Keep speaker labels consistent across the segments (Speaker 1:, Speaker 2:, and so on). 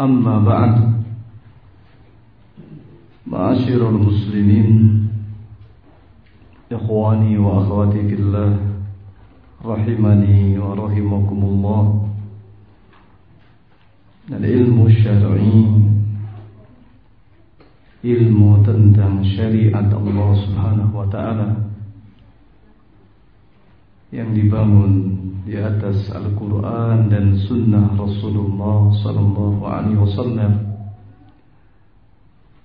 Speaker 1: أما بعد معاشر المسلمين إخواني وأخواتي في الله رحمني ورحمكم الله. العلم الشرعي ilmu tentang Allah Subhanahu wa taala yang dibangun di atas Al-Quran dan Sunnah Rasulullah Sallallahu Alaihi Wasallam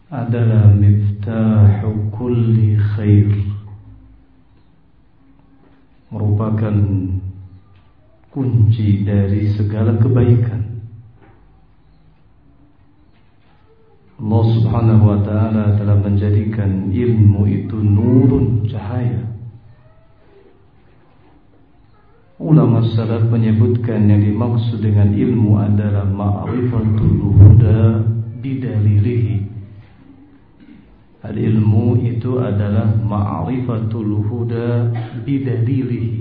Speaker 1: adalah miftahu kulli khair merupakan kunci dari segala kebaikan. Allah subhanahu wa ta'ala telah menjadikan ilmu itu nurun cahaya Ulama salaf menyebutkan yang dimaksud dengan ilmu adalah ma'rifatul huda bidalilihi. Al ilmu itu adalah ma'rifatul huda bidalilihi.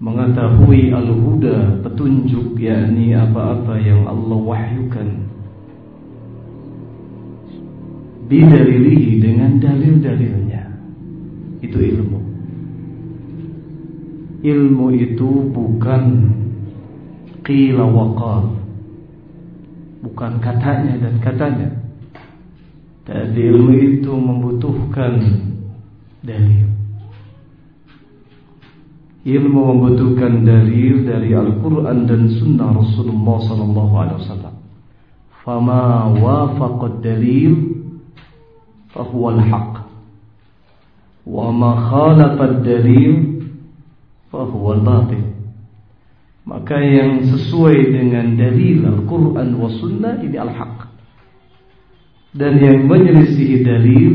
Speaker 1: Mengetahui al-huda petunjuk yakni apa-apa yang Allah wahyukan. Bidalilihi dengan dalil-dalilnya. Itu ilmu ilmu itu bukan qila waqal bukan katanya dan katanya tapi ilmu itu membutuhkan dalil ilmu membutuhkan dalil dari Al-Quran dan Sunnah Rasulullah Sallallahu Alaihi Wasallam. Fama wafaqad dalil fahuwa al-haq. Wa ma dalil fahuwal batil. Maka yang sesuai dengan dalil Al-Quran wa Sunnah ini al-haq. Dan yang menyelisihi dalil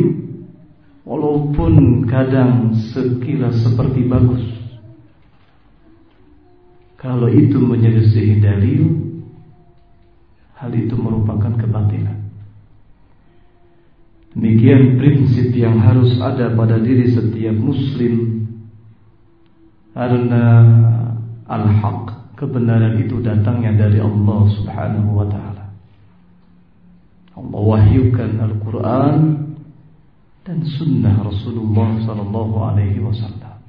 Speaker 1: Walaupun kadang sekilas seperti bagus Kalau itu menyelisihi dalil Hal itu merupakan kebatilan Demikian prinsip yang harus ada pada diri setiap muslim al-haq Kebenaran itu datangnya dari Allah subhanahu wa ta'ala. Allah wahyukan Al-Quran Dan sunnah Rasulullah sallallahu alaihi wasallam.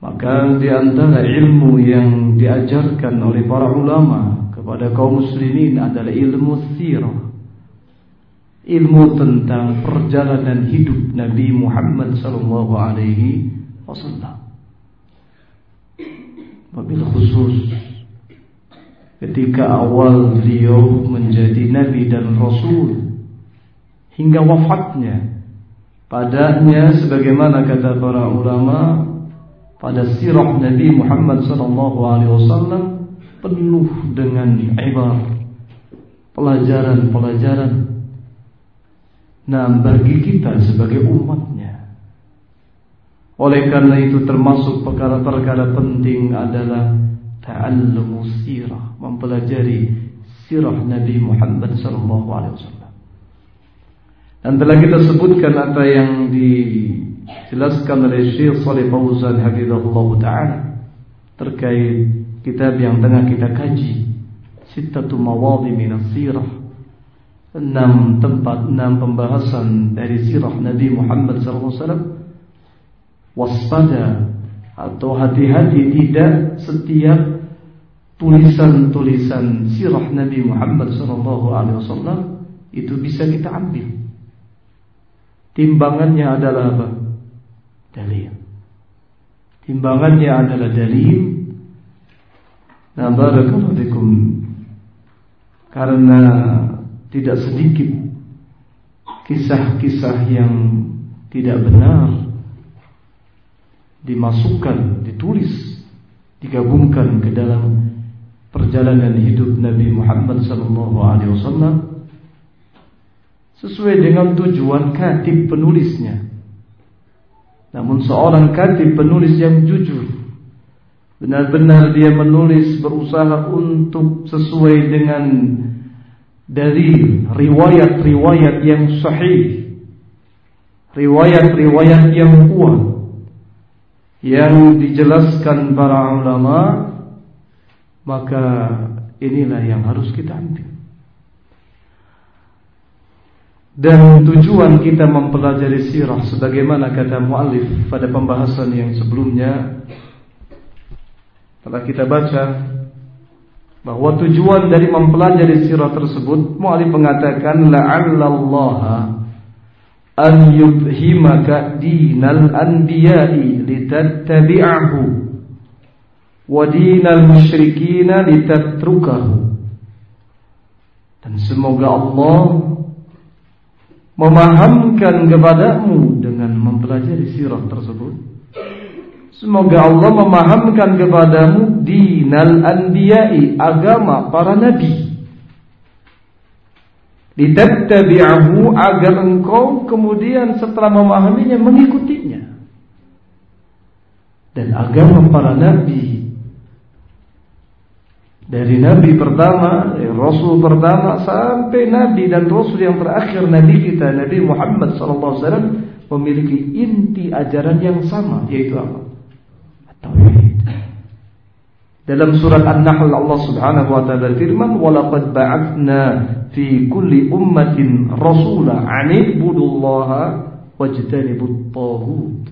Speaker 1: Maka di antara ilmu yang diajarkan oleh para ulama Kepada kaum muslimin adalah ilmu sirah. Ilmu tentang perjalanan hidup Nabi Muhammad sallallahu alaihi wasallam. Wabil khusus. Ketika awal beliau menjadi nabi dan rasul hingga wafatnya padanya sebagaimana kata para ulama pada sirah Nabi Muhammad wasallam penuh dengan ibar pelajaran-pelajaran. Nah bagi kita sebagai umatnya Oleh karena itu termasuk perkara-perkara penting adalah Ta'allumu sirah Mempelajari sirah Nabi Muhammad SAW Dan telah kita sebutkan apa yang dijelaskan oleh Syekh Salih Fauzan Hafizahullah Ta'ala Terkait kitab yang tengah kita kaji Sittatu Mawadi Minas Sirah enam tempat, enam pembahasan dari sirah Nabi Muhammad SAW. Waspada atau hati-hati tidak setiap tulisan-tulisan sirah Nabi Muhammad SAW itu bisa kita ambil. Timbangannya adalah apa? Dalil. Timbangannya adalah dalil. Nah, barakallahu Karena tidak sedikit kisah-kisah yang tidak benar dimasukkan, ditulis, digabungkan ke dalam perjalanan hidup Nabi Muhammad sallallahu alaihi wasallam sesuai dengan tujuan katib penulisnya. Namun seorang katib penulis yang jujur benar-benar dia menulis berusaha untuk sesuai dengan dari riwayat-riwayat yang sahih, riwayat-riwayat yang kuat yang dijelaskan para ulama, maka inilah yang harus kita ambil. Dan tujuan kita mempelajari sirah sebagaimana kata muallif pada pembahasan yang sebelumnya telah kita baca bahwa tujuan dari mempelajari sirah tersebut muallif mengatakan la'allallaha an yubhimaka dinal anbiya'i litattabi'ahu wa dinal musyrikina litatrukahu dan semoga Allah memahamkan kepadamu dengan mempelajari sirah tersebut. Semoga Allah memahamkan kepadamu dinal anbiya'i, agama para nabi. Ditattabi'ahu agar engkau kemudian setelah memahaminya mengikutinya. Dan agama para nabi dari Nabi pertama, Rasul pertama sampai Nabi dan Rasul yang terakhir Nabi kita Nabi Muhammad SAW memiliki inti ajaran yang sama yaitu apa? Tauhid. Dalam surat An-Nahl Allah Subhanahu wa taala firman, "Wa laqad ba'atsna fi kulli ummatin rasula an ibudullaha wajtanibut taghut."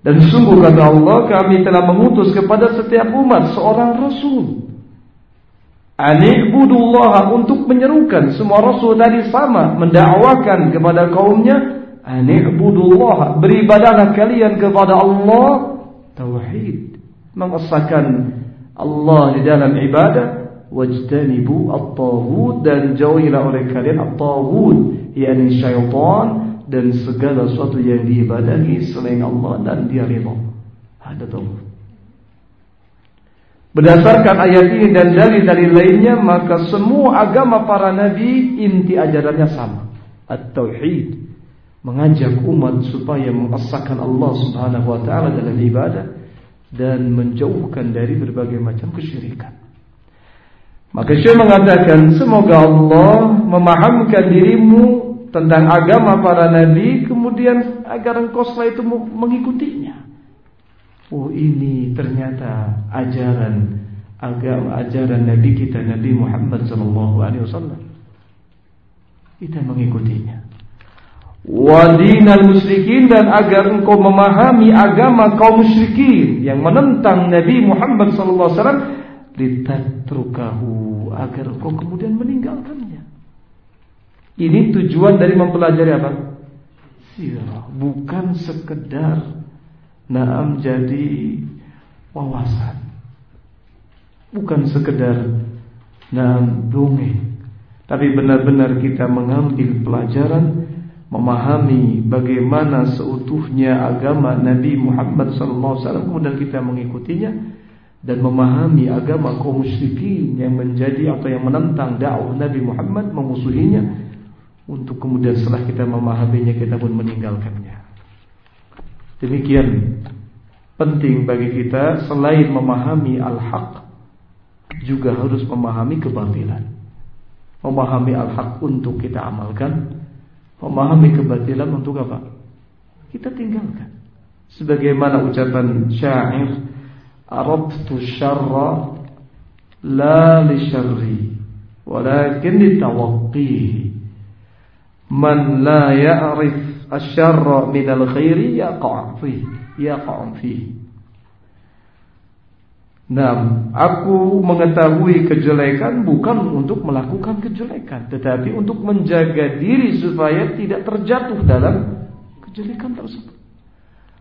Speaker 1: Dan sungguh kata Allah, kami telah mengutus kepada setiap umat seorang rasul. Ani'budullah untuk menyerukan semua rasul tadi sama mendakwakan kepada kaumnya. Ani'budullah beribadahlah kalian kepada Allah. Tauhid. Mengesahkan Allah di dalam ibadah. Wajtanibu at-taghut dan jauhilah oleh kalian at-taghut yakni syaitan dan segala sesuatu yang diibadahi selain Allah dan dia ridha ada tauhid Berdasarkan ayat ini dan dalil-dalil lainnya maka semua agama para nabi inti ajarannya sama. At-tauhid mengajak umat supaya mengesahkan Allah Subhanahu wa taala dalam ibadah dan menjauhkan dari berbagai macam kesyirikan. Maka Syekh mengatakan semoga Allah memahamkan dirimu tentang agama para nabi kemudian agar engkau setelah itu mengikutinya. Oh ini ternyata ajaran agama ajaran Nabi kita Nabi Muhammad sallallahu alaihi wasallam. Kita mengikutinya. Wadinal musyrikin dan agar engkau memahami agama kaum musyrikin yang menentang Nabi Muhammad sallallahu alaihi wasallam agar engkau kemudian meninggalkannya. Ini tujuan dari mempelajari apa? Sirah, bukan sekedar Naam jadi wawasan. Bukan sekedar Naam dongeng. Tapi benar-benar kita mengambil pelajaran Memahami bagaimana seutuhnya agama Nabi Muhammad SAW Kemudian kita mengikutinya Dan memahami agama kaum musyrikin Yang menjadi atau yang menentang dakwah Nabi Muhammad Memusuhinya Untuk kemudian setelah kita memahaminya Kita pun meninggalkannya Demikian penting bagi kita selain memahami al-haq juga harus memahami kebatilan. Memahami al-haq untuk kita amalkan, memahami kebatilan untuk apa? Kita tinggalkan. Sebagaimana ucapan syair, "Arabtu syarra la li syarri, walakin li tawaqqihi." Man la ya'rif asyarra minal khairi yaqa' fi yaqa' fi Nah, aku mengetahui kejelekan bukan untuk melakukan kejelekan, tetapi untuk menjaga diri supaya tidak terjatuh dalam kejelekan tersebut.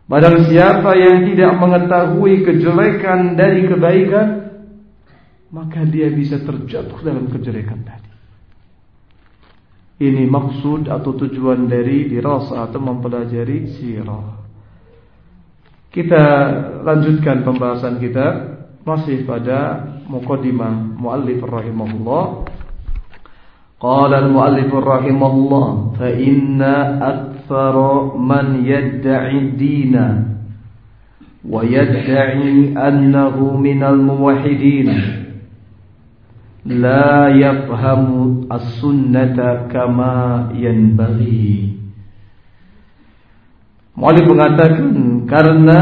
Speaker 1: Barang siapa yang tidak mengetahui kejelekan dari kebaikan, maka dia bisa terjatuh dalam kejelekan tadi. Ini maksud atau tujuan dari dirasa atau mempelajari sirah. Kita lanjutkan pembahasan kita masih pada muqaddimah muallif rahimahullah. Qala al-muallif rahimahullah fa inna akthara man yad'i dina wa yad'i annahu muwahhidin la yafhamu as-sunnata kama yanbaghi. Muallif mengatakan karena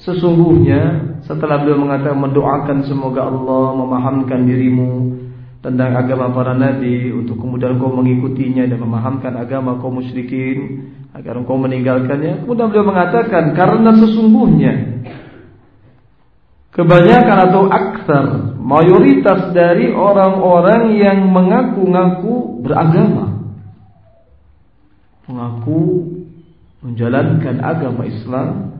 Speaker 1: sesungguhnya setelah beliau mengatakan mendoakan semoga Allah memahamkan dirimu tentang agama para nabi untuk kemudian kau mengikutinya dan memahamkan agama kaum musyrikin agar engkau meninggalkannya. Kemudian beliau mengatakan karena sesungguhnya kebanyakan atau aksar mayoritas dari orang-orang yang mengaku-ngaku beragama mengaku menjalankan agama Islam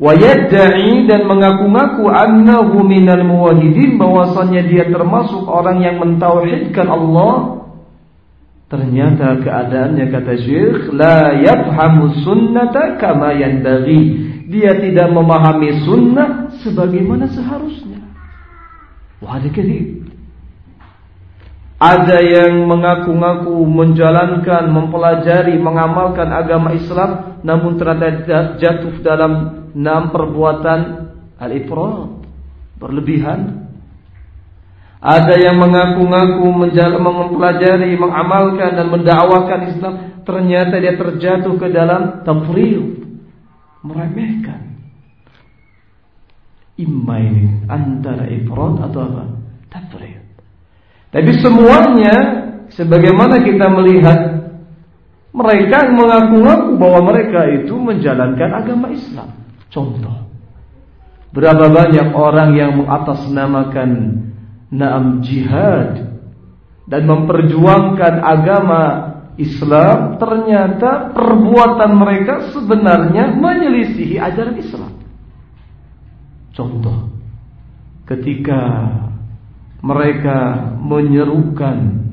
Speaker 1: Wayadda'i dan mengaku-ngaku annahu minal muwahidin bahwasanya dia termasuk orang yang mentauhidkan Allah. Ternyata keadaannya kata Syekh la yafhamu sunnata kama. Dia tidak memahami sunnah sebagaimana seharusnya. Wah, ada Ada yang mengaku-ngaku menjalankan, mempelajari, mengamalkan agama Islam namun ternyata jatuh dalam enam perbuatan al-ifrat berlebihan. Ada yang mengaku-ngaku mempelajari, mengamalkan dan mendakwakan Islam ternyata dia terjatuh ke dalam tafriq meremehkan imma ini antara ifrat atau apa tafriq tapi semuanya sebagaimana kita melihat mereka mengaku-ngaku bahwa mereka itu menjalankan agama Islam Contoh. Berapa banyak orang yang mengatasnamakan naam jihad dan memperjuangkan agama Islam ternyata perbuatan mereka sebenarnya menyelisihi ajaran Islam. Contoh, ketika mereka menyerukan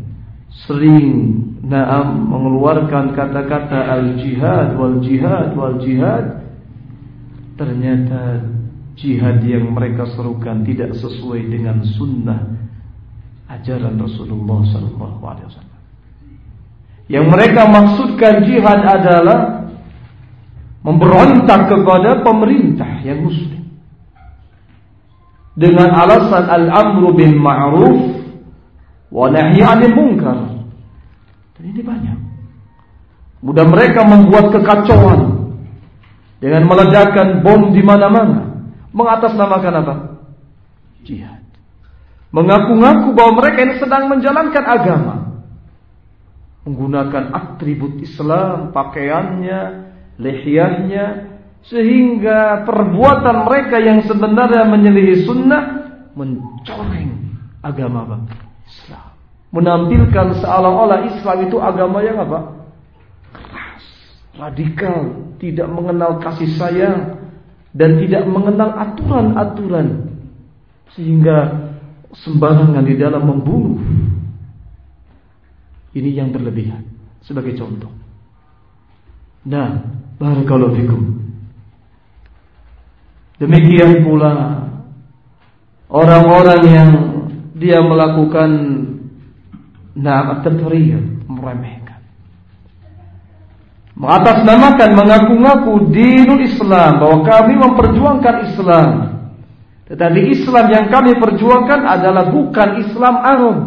Speaker 1: sering naam mengeluarkan kata-kata al-jihad wal jihad wal jihad Ternyata jihad yang mereka serukan tidak sesuai dengan sunnah ajaran Rasulullah Wasallam. Yang mereka maksudkan jihad adalah memberontak kepada pemerintah yang muslim dengan alasan al-amru bil ma'ruf wa nahyi 'anil munkar. Ini banyak. Mudah mereka membuat kekacauan dengan meledakkan bom di mana-mana, mengatasnamakan apa? Jihad. Mengaku-ngaku bahwa mereka ini sedang menjalankan agama. Menggunakan atribut Islam, pakaiannya, lehyahnya, sehingga perbuatan mereka yang sebenarnya menyelihi sunnah mencoreng agama apa? Islam. Menampilkan seolah-olah Islam itu agama yang apa? radikal, tidak mengenal kasih sayang dan tidak mengenal aturan-aturan sehingga sembarangan di dalam membunuh. Ini yang berlebihan sebagai contoh. Nah, barakallahu fikum. Demikian pula orang-orang yang dia melakukan nah at-tafriyah meremeh mengatasnamakan mengaku-ngaku dinul Islam bahwa kami memperjuangkan Islam. Tetapi Islam yang kami perjuangkan adalah bukan Islam Arab.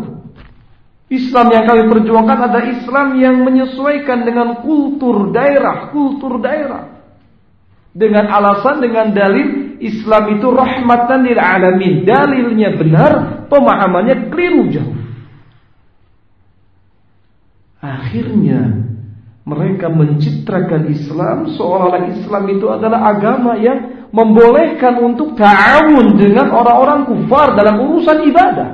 Speaker 1: Islam yang kami perjuangkan adalah Islam yang menyesuaikan dengan kultur daerah, kultur daerah. Dengan alasan dengan dalil Islam itu rahmatan lil alamin. Dalilnya benar, pemahamannya keliru jauh. Akhirnya mereka mencitrakan Islam seolah-olah Islam itu adalah agama yang membolehkan untuk ta'awun dengan orang-orang kufar dalam urusan ibadah.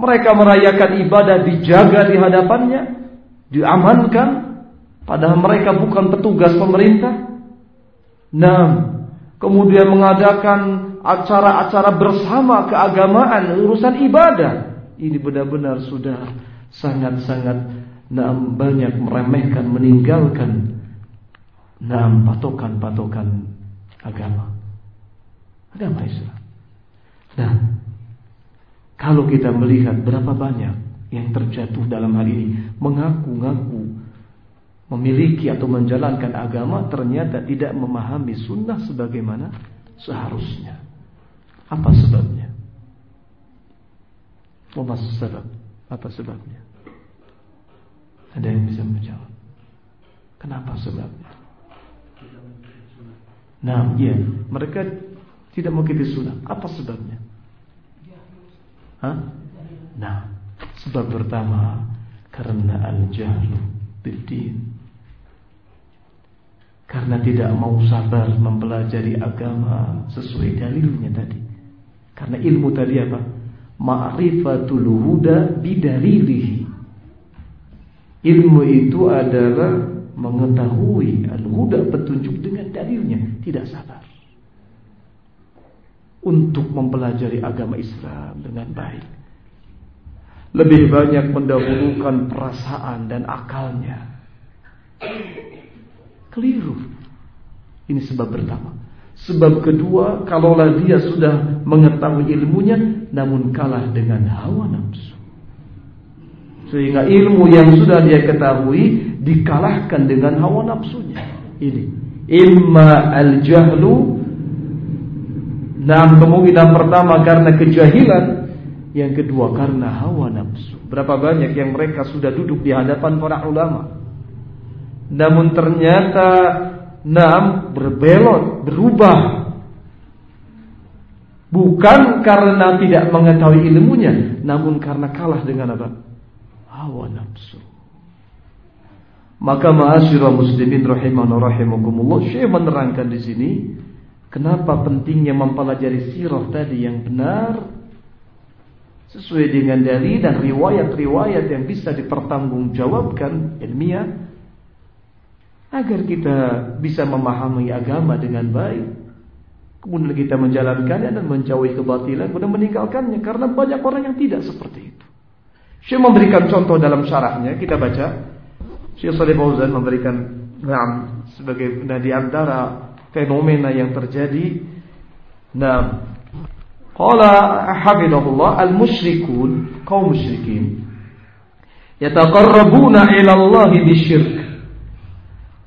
Speaker 1: Mereka merayakan ibadah dijaga di hadapannya, diamankan, padahal mereka bukan petugas pemerintah. Nah, kemudian mengadakan acara-acara bersama keagamaan, urusan ibadah. Ini benar-benar sudah sangat-sangat Naam banyak meremehkan, meninggalkan Naam patokan-patokan agama. Agama Islam Nah Kalau kita melihat berapa banyak yang terjatuh dalam hal ini, mengaku-ngaku memiliki atau menjalankan agama, ternyata tidak memahami sunnah sebagaimana seharusnya. Apa sebabnya? Apa sebab? Apa sebabnya? Ada yang bisa menjawab? Kenapa sebabnya? Nah, iya, mereka tidak mengikuti sunnah. Apa sebabnya? Hah? Nah, sebab pertama karena al-jahlu bidin. Karena tidak mau sabar mempelajari agama sesuai dalilnya tadi. Karena ilmu tadi apa? Ma'rifatul huda bidalilihi. Ilmu itu adalah mengetahui al-huda petunjuk dengan dalilnya, tidak sabar untuk mempelajari agama Islam dengan baik. Lebih banyak mendahulukan perasaan dan akalnya. Keliru. Ini sebab pertama. Sebab kedua, kalaulah dia sudah mengetahui ilmunya, namun kalah dengan hawa nafsu. Sehingga ilmu yang sudah dia ketahui dikalahkan dengan hawa nafsunya. Ini. Imma al-jahlu Nah, kemungkinan pertama karena kejahilan, yang kedua karena hawa nafsu. Berapa banyak yang mereka sudah duduk di hadapan para ulama. Namun ternyata nam berbelot, berubah. Bukan karena tidak mengetahui ilmunya, namun karena kalah dengan apa? Hawa nafsu. Maka ma'asyiral muslimin rahimahullah rahimakumullah, Syekh menerangkan di sini Kenapa pentingnya mempelajari sirah tadi yang benar sesuai dengan dalil dan riwayat-riwayat yang bisa dipertanggungjawabkan ilmiah agar kita bisa memahami agama dengan baik. Kemudian kita menjalankannya dan menjauhi kebatilan kemudian meninggalkannya karena banyak orang yang tidak seperti itu. Syekh memberikan contoh dalam syarahnya. Kita baca. Syekh Salih Fauzan memberikan nah, sebagai nah, di antara fenomena yang terjadi. Nah, qala hafidhahullah al-musyrikun kaum musyrikin yataqarrabuna ila Allah bisyirk.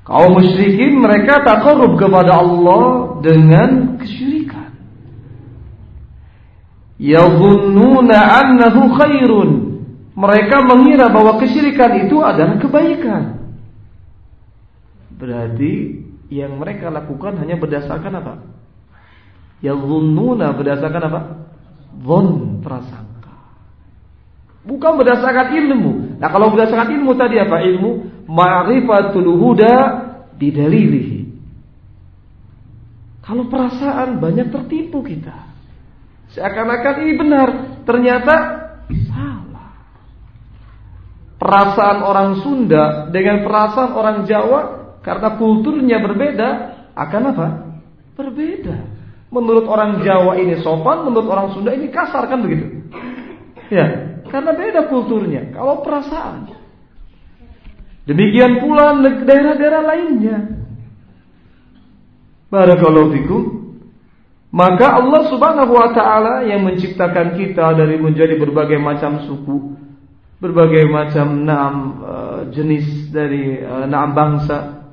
Speaker 1: Kaum musyrikin mereka taqarrub kepada Allah dengan kesyirikan. Yadhunnuna annahu khairun. Mereka mengira bahwa kesyirikan itu adalah kebaikan. Berarti yang mereka lakukan hanya berdasarkan apa? Yadhunnuna berdasarkan apa? Dhon prasangka. Bukan berdasarkan ilmu. Nah, kalau berdasarkan ilmu tadi apa? Ilmu ma'rifatul huda bidalilihi. Kalau perasaan banyak tertipu kita. Seakan-akan ini benar, ternyata salah. Perasaan orang Sunda dengan perasaan orang Jawa karena kulturnya berbeda, akan apa? Berbeda. Menurut orang Jawa ini sopan, menurut orang Sunda ini kasar kan begitu? Ya, karena beda kulturnya. Kalau perasaan. Demikian pula daerah-daerah lainnya. Barakallahu fikum. Maka Allah Subhanahu wa taala yang menciptakan kita dari menjadi berbagai macam suku, berbagai macam enam uh, jenis dari uh, enam bangsa,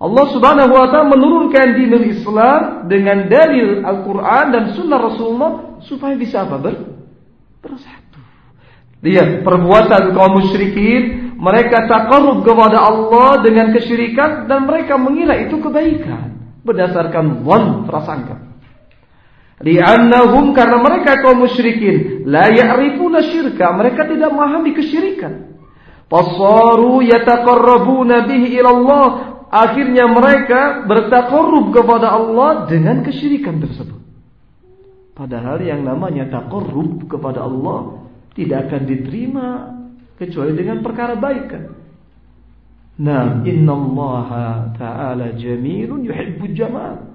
Speaker 1: Allah Subhanahu wa taala menurunkan dinul Islam dengan dalil Al-Qur'an dan sunnah Rasulullah supaya bisa apa? Ber. Lihat perbuatan kaum musyrikin, mereka takarrub kepada Allah dengan kesyirikan dan mereka mengira itu kebaikan berdasarkan wan prasangka. Li'annahum karena mereka kaum musyrikin la ya'rifuna syirka, mereka tidak memahami kesyirikan. Fasaru yataqarrabuna bihi ila Allah, akhirnya mereka bertakorub kepada Allah dengan kesyirikan tersebut. Padahal yang namanya takorub kepada Allah tidak akan diterima kecuali dengan perkara baik kan. Nah, Allah ta'ala jamilun yuhibbu jamal.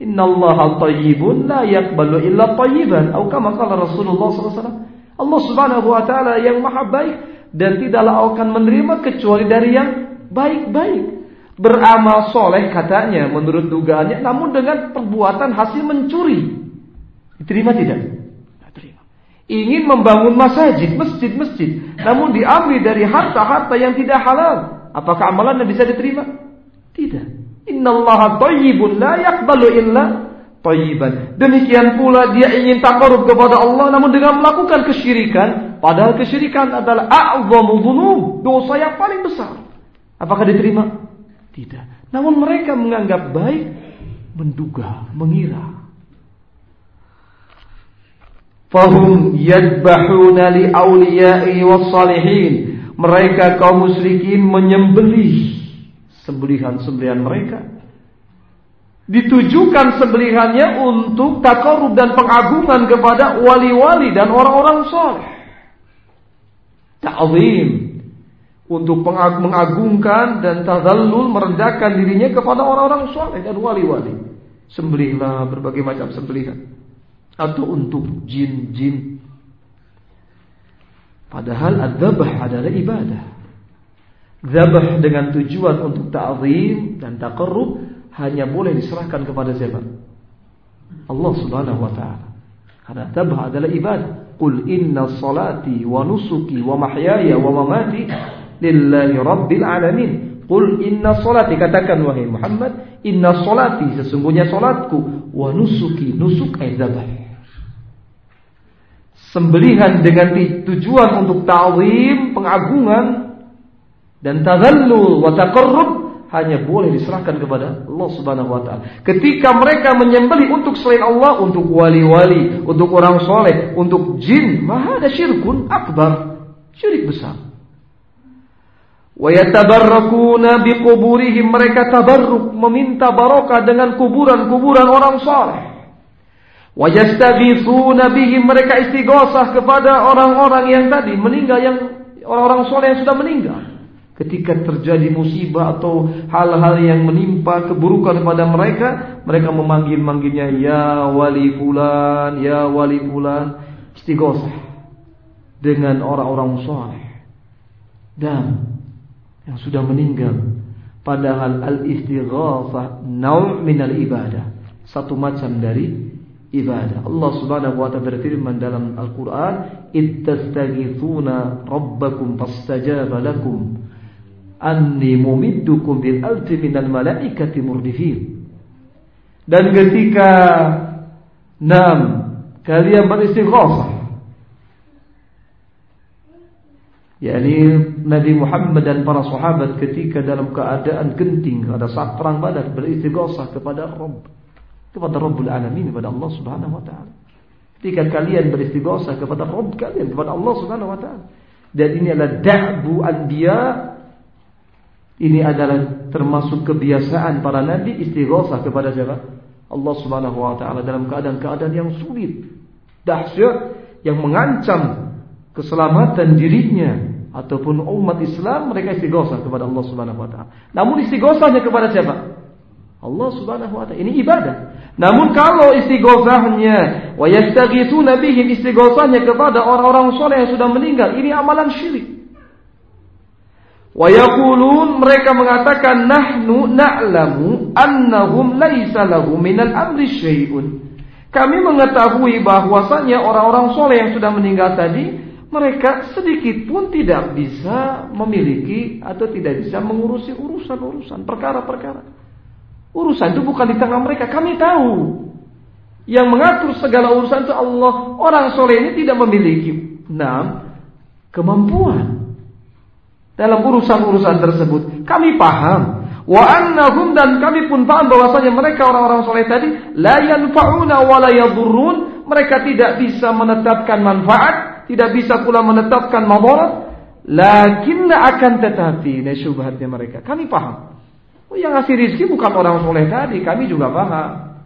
Speaker 1: Inna Allah tayyibun la yakbalu illa tayyiban. Atau kama kala Rasulullah SAW. Allah subhanahu wa ta'ala yang maha baik. Dan tidaklah akan menerima kecuali dari yang baik-baik beramal soleh katanya menurut dugaannya namun dengan perbuatan hasil mencuri diterima tidak? Ingin membangun masjid, masjid-masjid, namun diambil dari harta-harta yang tidak halal, apakah amalannya bisa diterima? Tidak. Innallaha thayyibun la yaqbalu illa thayyiban. Demikian pula dia ingin takarub kepada Allah namun dengan melakukan kesyirikan, padahal kesyirikan adalah a'zamu dzunub, dosa yang paling besar. Apakah diterima? Tidak. Namun mereka menganggap baik, menduga, mengira. Fahum yadbahuna li awliya'i wassalihin. Mereka kaum musyrikin menyembelih sembelihan-sembelihan mereka. Ditujukan sembelihannya untuk takarub dan pengagungan kepada wali-wali dan orang-orang soleh. Ta'zim untuk mengagungkan dan tazallul merendahkan dirinya kepada orang-orang soleh dan wali-wali. Sembelihlah berbagai macam sembelihan atau untuk jin-jin. Padahal adzabah adalah ibadah. Zabah dengan tujuan untuk ta'zim dan taqarrub hanya boleh diserahkan kepada siapa? Allah Subhanahu wa taala. Karena zabah adalah ibadah. Qul inna salati wa nusuki wa mahyaya wa mamati lillahi rabbil alamin. Qul inna salati katakan wahai Muhammad, inna salati sesungguhnya salatku wa nusuki nusuk ay zabah sembelihan dengan tujuan untuk ta'zim, pengagungan dan tazallul wa taqarrub hanya boleh diserahkan kepada Allah Subhanahu wa taala. Ketika mereka menyembelih untuk selain Allah, untuk wali-wali, untuk orang soleh, untuk jin, maka ada syirkun akbar, syirik besar. Wa yatabarrakuna biquburihim mereka tabarruk meminta barokah dengan kuburan-kuburan orang soleh. Wajastaghithuna bihim mereka istighosah kepada orang-orang yang tadi meninggal yang orang-orang soleh yang sudah meninggal. Ketika terjadi musibah atau hal-hal yang menimpa keburukan kepada mereka, mereka memanggil-manggilnya ya wali fulan, ya wali fulan, istighosah dengan orang-orang soleh dan yang sudah meninggal. Padahal al-istighosah naum minal ibadah, satu macam dari ibadah. Allah Subhanahu wa taala berfirman dalam Al-Qur'an, "Ittastaghithuna rabbakum fastajaba lakum anni mumiddukum bil alfi minal malaikati murdifin." Dan ketika enam kalian beristighosah yakni Nabi Muhammad dan para sahabat ketika dalam keadaan genting pada saat perang Badar beristighosah kepada Rabb kepada Rabbul Alamin kepada Allah Subhanahu wa taala. Ketika kalian beristighosa kepada Rabb kalian kepada Allah Subhanahu wa taala. Dan ini adalah da'bu anbiya ini adalah termasuk kebiasaan para nabi istighosa kepada siapa? Allah Subhanahu wa taala dalam keadaan-keadaan yang sulit, dahsyat yang mengancam keselamatan dirinya ataupun umat Islam mereka istighosa kepada Allah Subhanahu wa taala. Namun istighosahnya kepada siapa? Allah Subhanahu wa taala. Ini ibadah. Namun kalau istighosahnya wa yastaghitsuna bihim istighosahnya kepada orang-orang soleh yang sudah meninggal, ini amalan syirik. Wa yaqulun mereka mengatakan nahnu na'lamu annahum laisa lahum minal amri syai'un. Kami mengetahui bahwasanya orang-orang soleh yang sudah meninggal tadi mereka sedikit pun tidak bisa memiliki atau tidak bisa mengurusi urusan-urusan perkara-perkara. Urusan itu bukan di tangan mereka. Kami tahu. Yang mengatur segala urusan itu Allah. Orang soleh ini tidak memiliki enam kemampuan dalam urusan-urusan tersebut. Kami paham. Wa annahum dan kami pun paham bahwasanya mereka orang-orang soleh tadi la yanfa'una wa la yadurrun. Mereka tidak bisa menetapkan manfaat, tidak bisa pula menetapkan madarat. Lakinna akan tetapi, ini syubhatnya mereka. Kami paham. Oh, yang ngasih rizki bukan orang soleh tadi, kami juga paham.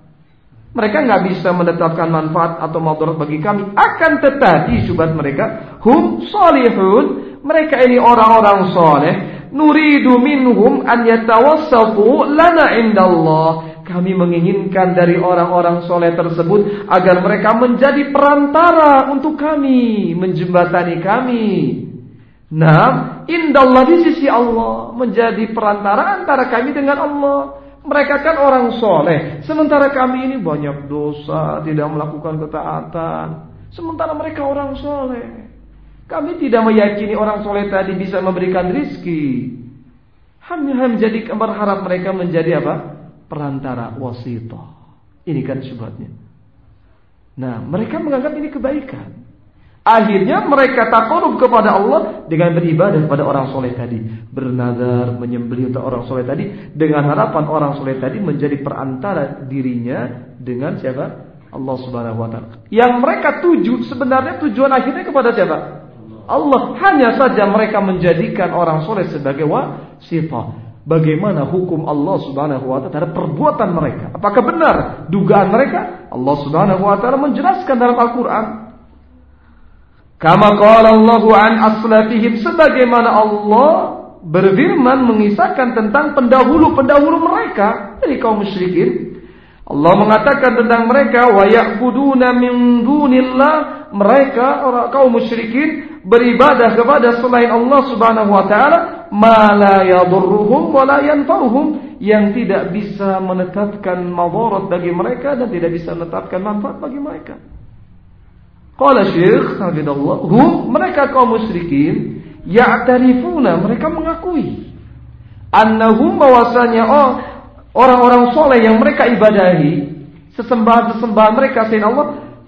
Speaker 1: Mereka nggak bisa menetapkan manfaat atau madarat bagi kami. Akan tetapi syubhat mereka, hum solihun. Mereka ini orang-orang soleh. Nuridu minhum an yatawassatu lana indallah. Kami menginginkan dari orang-orang soleh tersebut agar mereka menjadi perantara untuk kami, menjembatani kami. Nah, indallah di sisi Allah menjadi perantara antara kami dengan Allah. Mereka kan orang soleh, sementara kami ini banyak dosa, tidak melakukan ketaatan. Sementara mereka orang soleh. Kami tidak meyakini orang soleh tadi bisa memberikan rizki. Hanya menjadi berharap mereka menjadi apa? Perantara wasitoh. Ini kan syubhatnya. Nah, mereka menganggap ini kebaikan. Akhirnya mereka takarub kepada Allah dengan beribadah kepada orang soleh tadi. Bernazar, menyembelih untuk orang soleh tadi. Dengan harapan orang soleh tadi menjadi perantara dirinya dengan siapa? Allah subhanahu wa ta'ala. Yang mereka tuju sebenarnya tujuan akhirnya kepada siapa? Allah. Hanya saja mereka menjadikan orang soleh sebagai wasifah. Bagaimana hukum Allah subhanahu wa ta'ala terhadap perbuatan mereka. Apakah benar dugaan mereka? Allah subhanahu wa ta'ala menjelaskan dalam Al-Quran. Kama qala Allahu an aslafihim sebagaimana Allah berfirman mengisahkan tentang pendahulu-pendahulu mereka dari kaum musyrikin. Allah mengatakan tentang mereka wa ya'buduna min dunillah mereka orang kaum musyrikin beribadah kepada selain Allah Subhanahu wa taala ma la yadurruhum wa la yanfa'uhum yang tidak bisa menetapkan madarat bagi mereka dan tidak bisa menetapkan manfaat bagi mereka. Qala Syekh Hafidullah, hum mereka kaum musyrikin ya'tarifuna, mereka mengakui annahum bahwasanya oh orang-orang soleh yang mereka ibadahi sesembahan-sesembahan mereka selain Allah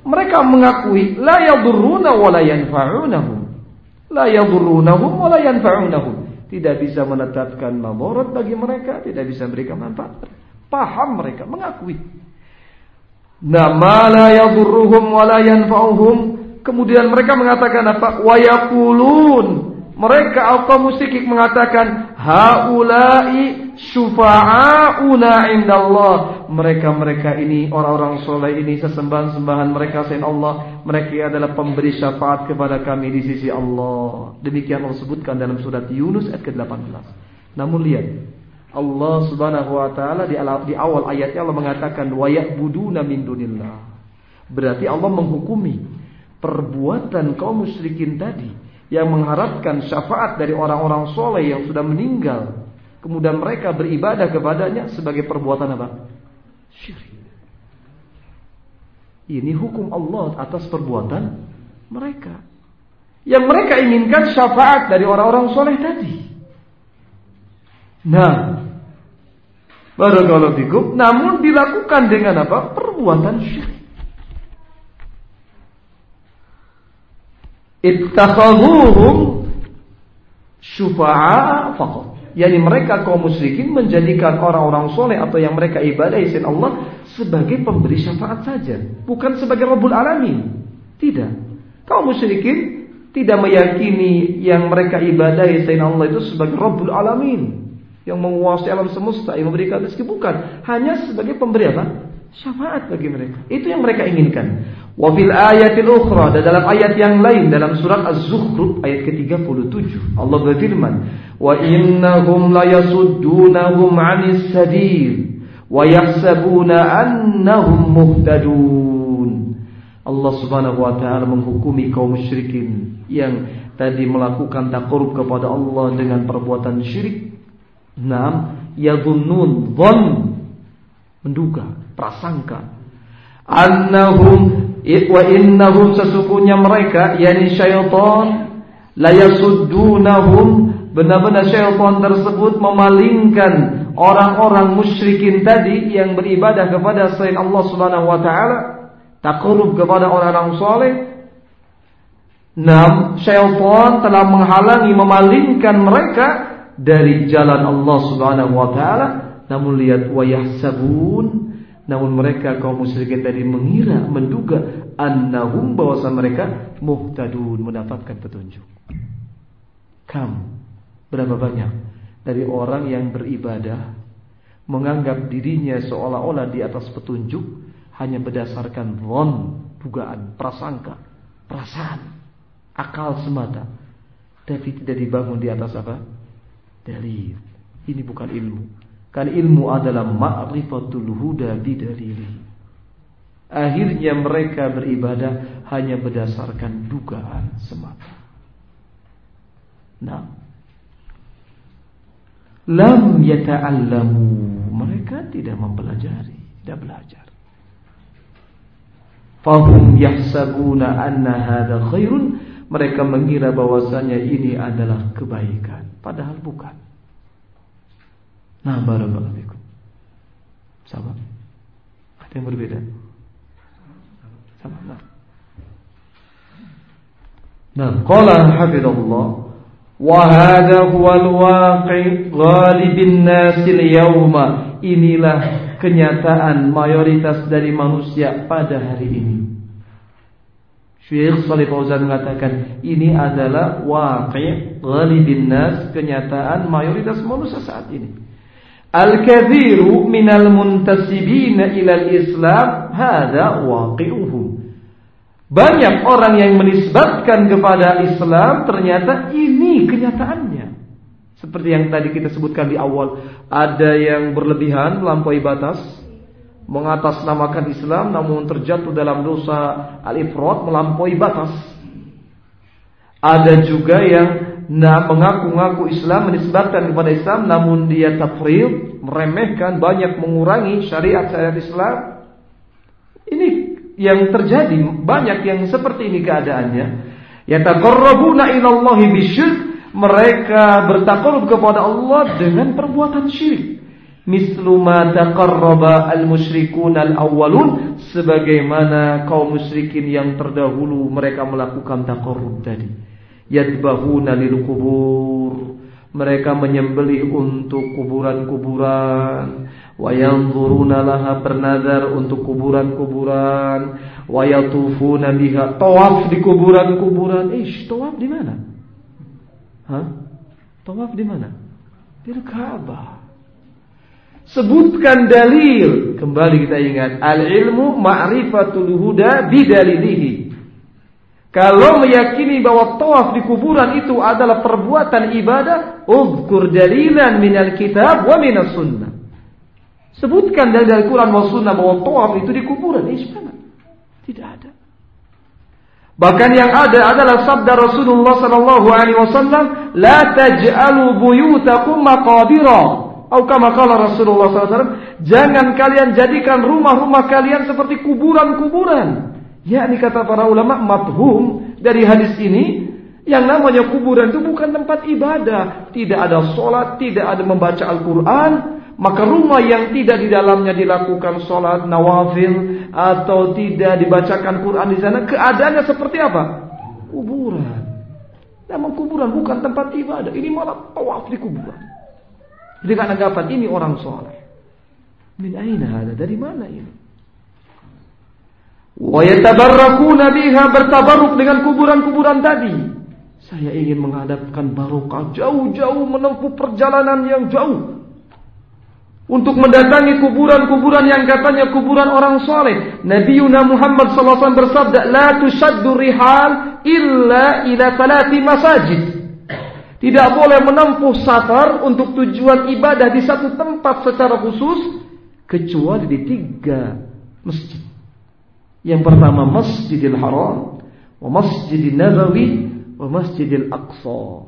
Speaker 1: mereka mengakui la yadurruna wa la yanfa'unahum. La yadurrunahum wa la yanfa'unahum. Tidak bisa menetapkan madarat bagi mereka tidak bisa memberikan manfaat. Paham mereka mengakui Nama la yadurruhum wa la yanfa'uhum. Kemudian mereka mengatakan apa? Wa yaqulun. Mereka atau musyrik mengatakan haula'i syufa'auna indallah. Mereka-mereka ini orang-orang soleh ini sesembahan-sembahan mereka selain Allah. Mereka adalah pemberi syafaat kepada kami di sisi Allah. Demikian Allah sebutkan dalam surat Yunus ayat ke-18. Namun lihat, Allah Subhanahu wa taala di, di awal ayatnya Allah mengatakan wa ya'buduna min dunillah. Berarti Allah menghukumi perbuatan kaum musyrikin tadi yang mengharapkan syafaat dari orang-orang soleh yang sudah meninggal. Kemudian mereka beribadah kepadanya sebagai perbuatan apa? Syirik. Ini hukum Allah atas perbuatan mereka. Yang mereka inginkan syafaat dari orang-orang soleh tadi. Nah, Barakallahu fikum. Namun dilakukan dengan apa? Perbuatan syirik. Ittakhadhuhum syufa'a faqat. Yani mereka kaum musyrikin menjadikan orang-orang soleh atau yang mereka ibadahi selain Allah sebagai pemberi syafaat saja, bukan sebagai Rabbul Alamin. Tidak. Kaum musyrikin tidak meyakini yang mereka ibadahi selain Allah itu sebagai Rabbul Alamin yang menguasai alam semesta, yang memberikan rezeki bukan, hanya sebagai pemberi apa? Syafaat bagi mereka. Itu yang mereka inginkan. Wa fil ayatil ukhra dan dalam ayat yang lain dalam surat Az-Zukhruf ayat ke-37 Allah berfirman, "Wa innahum la yasuddunahum 'anis sabil wa yahsabuna annahum muhtadun." Allah Subhanahu wa taala menghukumi kaum musyrikin yang tadi melakukan takarub kepada Allah dengan perbuatan syirik Naam, yadhunnun, dhon menduga, prasangka. Annahum wa innahum sesungguhnya mereka yakni syaitan la yasuddunahum benar-benar syaitan tersebut memalingkan orang-orang musyrikin tadi yang beribadah kepada selain Allah Subhanahu wa taala takarub kepada orang-orang soleh Nam, syaitan telah menghalangi memalingkan mereka dari jalan Allah Subhanahu wa taala. Namun lihat wayah sabun. Namun mereka kaum musyrikin tadi mengira menduga annahum bahwa mereka muhtadun mendapatkan petunjuk. Kam berapa banyak dari orang yang beribadah menganggap dirinya seolah-olah di atas petunjuk hanya berdasarkan ron dugaan prasangka perasaan akal semata. Tapi tidak dibangun di atas apa dalil. Ini bukan ilmu. Karena ilmu adalah ma'rifatul huda bidalili. Akhirnya mereka beribadah hanya berdasarkan dugaan semata. Nah, lam yata'allamu. Mereka tidak mempelajari, tidak belajar. Fahum yahsabuna anna hadha khairun. Mereka mengira bahwasanya ini adalah kebaikan. Padahal bukan. Nah, barakallahu fikum. Sama? Ada yang berbeda? Sama. Nah. Nah, qala hafizallah al-waqi' ghalibin nas al-yawma. Inilah kenyataan mayoritas dari manusia pada hari ini. Syekh Salih Fauzan mengatakan ini adalah waqi' ghalibin nas, kenyataan mayoritas manusia saat ini. Al-kathiru minal muntasibina ilal Islam hada waqi'uhum. Banyak orang yang menisbatkan kepada Islam ternyata ini kenyataannya. Seperti yang tadi kita sebutkan di awal, ada yang berlebihan melampaui batas, mengatasnamakan Islam namun terjatuh dalam dosa al-ifrat melampaui batas. Ada juga yang nah, mengaku-ngaku Islam menisbatkan kepada Islam namun dia tafrid, meremehkan, banyak mengurangi syariat-syariat Islam. Ini yang terjadi, banyak yang seperti ini keadaannya. Yataqarrabuna ila Allah bisyirk mereka bertakarub kepada Allah dengan perbuatan syirik. Mislu ma taqarraba al-musyrikun al-awwalun sebagaimana kaum musyrikin yang terdahulu mereka melakukan takarrub tadi. Yadbahuna lil kubur. Mereka menyembelih untuk kuburan-kuburan. Wa yanzuruna laha bernazar untuk kuburan-kuburan. Wa yatufuna biha tawaf di kuburan-kuburan. Ish, tawaf di mana? Hah? Tawaf di mana? Di Ka'bah. Sebutkan dalil. Kembali kita ingat. Al-ilmu ma'rifatul huda bidalilihi. Kalau meyakini bahwa tawaf di kuburan itu adalah perbuatan ibadah, udhkur dalilan minal kitab wa minas sunnah. Sebutkan dari Al-Quran wa sunnah bahwa tawaf itu di kuburan. Eh, Tidak ada. Bahkan yang ada adalah sabda Rasulullah sallallahu alaihi wasallam, "La taj'alu buyutakum maqabira." Atau Rasulullah SAW, jangan kalian jadikan rumah-rumah kalian seperti kuburan-kuburan. Yakni kata para ulama mathum dari hadis ini, yang namanya kuburan itu bukan tempat ibadah, tidak ada sholat, tidak ada membaca Al-Quran, maka rumah yang tidak di dalamnya dilakukan sholat nawafil atau tidak dibacakan Quran di sana, keadaannya seperti apa? Kuburan. Namun kuburan bukan tempat ibadah. Ini malah tawaf di kuburan. Dengan anggapan ini orang soleh. Min aina ada? Dari mana ini? Wa yatabarrakuna biha bertabaruk dengan kuburan-kuburan tadi. Saya ingin menghadapkan barokah jauh-jauh menempuh perjalanan yang jauh untuk mendatangi kuburan-kuburan yang katanya kuburan orang soleh. Nabi Yuna Muhammad SAW bersabda, La tushaddu rihal illa ila salati masajid. Tidak boleh menempuh safar untuk tujuan ibadah di satu tempat secara khusus, kecuali di tiga masjid. Yang pertama Masjidil Haram, wa Masjidil Nabawi, wa Masjidil Aqsa.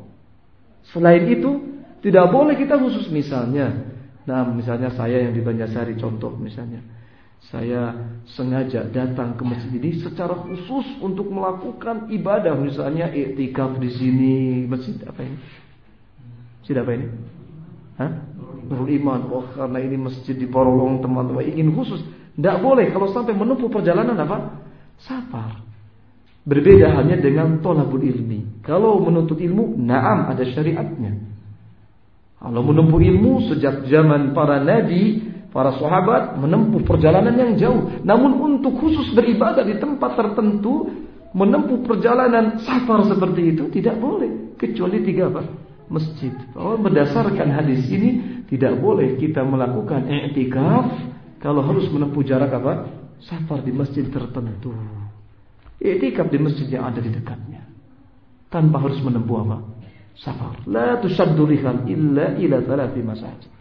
Speaker 1: Selain itu, tidak boleh kita khusus misalnya Nah, misalnya saya yang di Banjarsari contoh misalnya. Saya sengaja datang ke masjid ini secara khusus untuk melakukan ibadah misalnya iktikaf di sini masjid apa ini? Masjid apa ini? Hah? Nurul Iman. Oh, karena ini masjid di Borolong teman-teman ingin khusus. Tidak boleh kalau sampai menempuh perjalanan apa? Safar. Berbeda hanya dengan tolabul ilmi. Kalau menuntut ilmu, naam ada syariatnya. Kalau menempuh ilmu sejak zaman para nabi, para sahabat menempuh perjalanan yang jauh. Namun untuk khusus beribadah di tempat tertentu, menempuh perjalanan safar seperti itu tidak boleh kecuali tiga apa? Masjid. Oh, berdasarkan hadis ini tidak boleh kita melakukan i'tikaf kalau harus menempuh jarak apa? Safar di masjid tertentu. I'tikaf di masjid yang ada di dekatnya. Tanpa harus menempuh apa? safar. La tushaddu rihal illa ila thalathi masajid.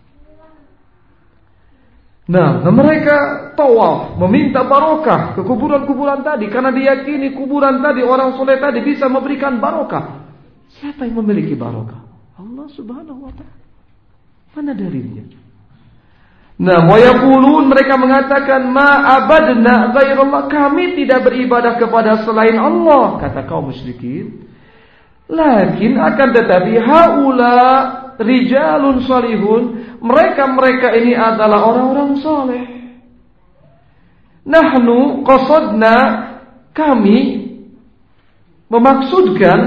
Speaker 1: Nah, mereka tawaf, meminta barokah ke kuburan-kuburan tadi karena diyakini kuburan tadi orang soleh tadi bisa memberikan barokah. Siapa yang memiliki barokah? Allah Subhanahu wa taala. Mana dalilnya? Nah, wayaqulun mereka mengatakan ma abadna ghairallah kami tidak beribadah kepada selain Allah kata kaum musyrikin. Lakin akan tetapi haula rijalun salihun mereka-mereka ini adalah orang-orang soleh. Nahnu qasadna kami memaksudkan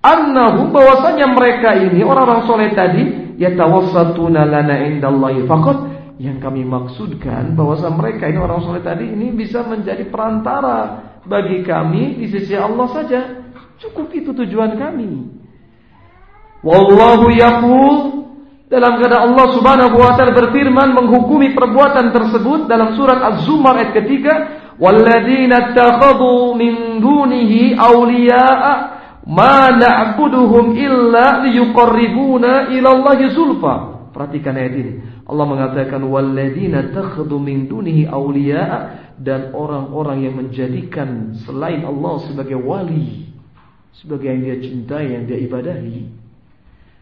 Speaker 1: annahum bahwasanya mereka ini orang-orang soleh tadi yatawassatuna lana indallahi faqat yang kami maksudkan bahwa mereka ini orang soleh tadi ini bisa menjadi perantara bagi kami di sisi Allah saja. Cukup itu tujuan kami. Wallahu yaqul dalam keadaan Allah Subhanahu wa taala berfirman menghukumi perbuatan tersebut dalam surat Az-Zumar ayat ketiga, "Walladzina ittakhadhu min dunihi awliya'a ma na'buduhum illa liyuqarribuna ila Allahi zulfa." Perhatikan ayat ini. Allah mengatakan walladzina takhudhu min dunihi awliya dan orang-orang yang menjadikan selain Allah sebagai wali, sebagai yang dia cintai, yang dia ibadahi.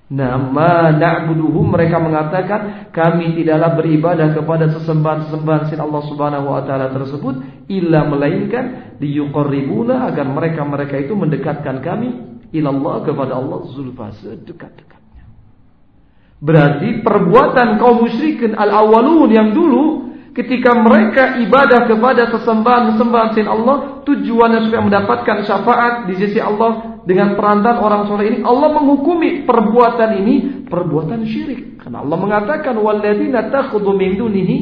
Speaker 1: Nama na'buduhum mereka mengatakan kami tidaklah beribadah kepada sesembahan-sesembahan sin Allah Subhanahu wa taala tersebut illa melainkan liyuqarribuna agar mereka-mereka itu mendekatkan kami ilallah kepada Allah zulfa sedekat-dekat Berarti perbuatan kaum musyrikin al-awwalun yang dulu ketika mereka ibadah kepada sesembahan-sesembahan selain Allah tujuannya supaya mendapatkan syafaat di sisi Allah dengan perantar orang soleh ini Allah menghukumi perbuatan ini perbuatan syirik karena Allah mengatakan walladzina takhudhu min dunihi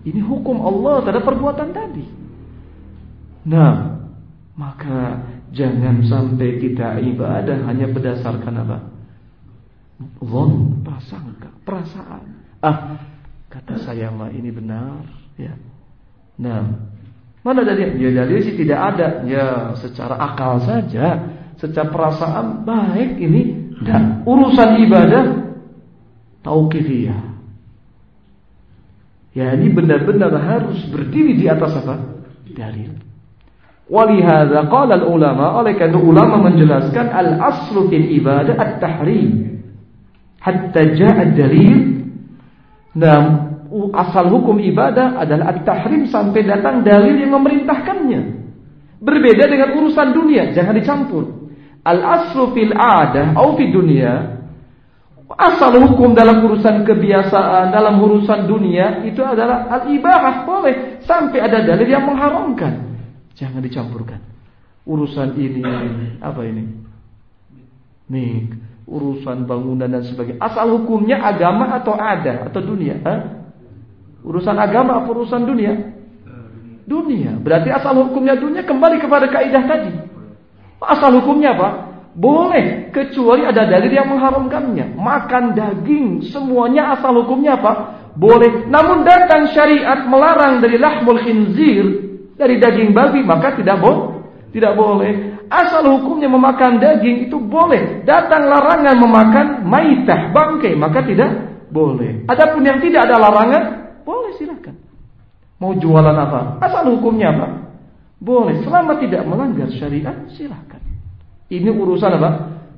Speaker 1: ini hukum Allah terhadap perbuatan tadi nah maka Jangan sampai kita ibadah hanya berdasarkan apa? Zon, prasangka, perasaan. Ah, kata saya mah ini benar, ya. Nah, mana dalil? Ya dalil sih tidak ada. Ya secara akal saja, secara perasaan baik ini. Dan urusan ibadah tauqifiyah. Ya ini benar-benar harus berdiri di atas apa? Dalil. Walihada qala ulama oleh karena ulama menjelaskan al aslu fil ibadah at tahrim hatta jaa dalil nah asal hukum ibadah adalah at tahrim sampai datang dalil yang memerintahkannya berbeda dengan urusan dunia jangan dicampur al aslu fil adah atau fi dunia asal hukum dalam urusan kebiasaan dalam urusan dunia itu adalah al ibahah boleh sampai ada dalil yang mengharamkan Jangan dicampurkan. Urusan ini apa ini? Nih, urusan bangunan dan sebagainya. Asal hukumnya agama atau ada atau dunia? Hah? Urusan agama apa urusan dunia? Dunia. Berarti asal hukumnya dunia kembali kepada kaidah tadi. Asal hukumnya apa? Boleh kecuali ada dalil yang mengharamkannya. Makan daging semuanya asal hukumnya apa? Boleh. Namun datang syariat melarang dari lahmul khinzir dari daging babi maka tidak boleh. Tidak boleh. Asal hukumnya memakan daging itu boleh. Datang larangan memakan maitah bangkai maka tidak boleh. Adapun yang tidak ada larangan boleh silakan. Mau jualan apa? Asal hukumnya apa? Boleh. Selama tidak melanggar syariat silakan. Ini urusan apa?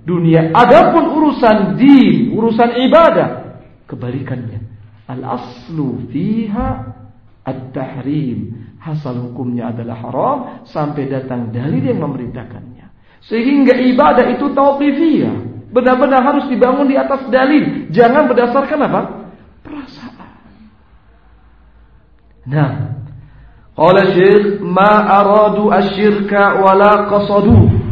Speaker 1: Dunia. Adapun urusan din, urusan ibadah, kebalikannya. Al aslu fiha at-tahrim Asal hukumnya adalah haram sampai datang dalil yang memerintahkannya. Sehingga ibadah itu tauqifiyah. Benar-benar harus dibangun di atas dalil. Jangan berdasarkan apa? Perasaan. Nah, qala syekh ma aradu asyirka wala qasadu.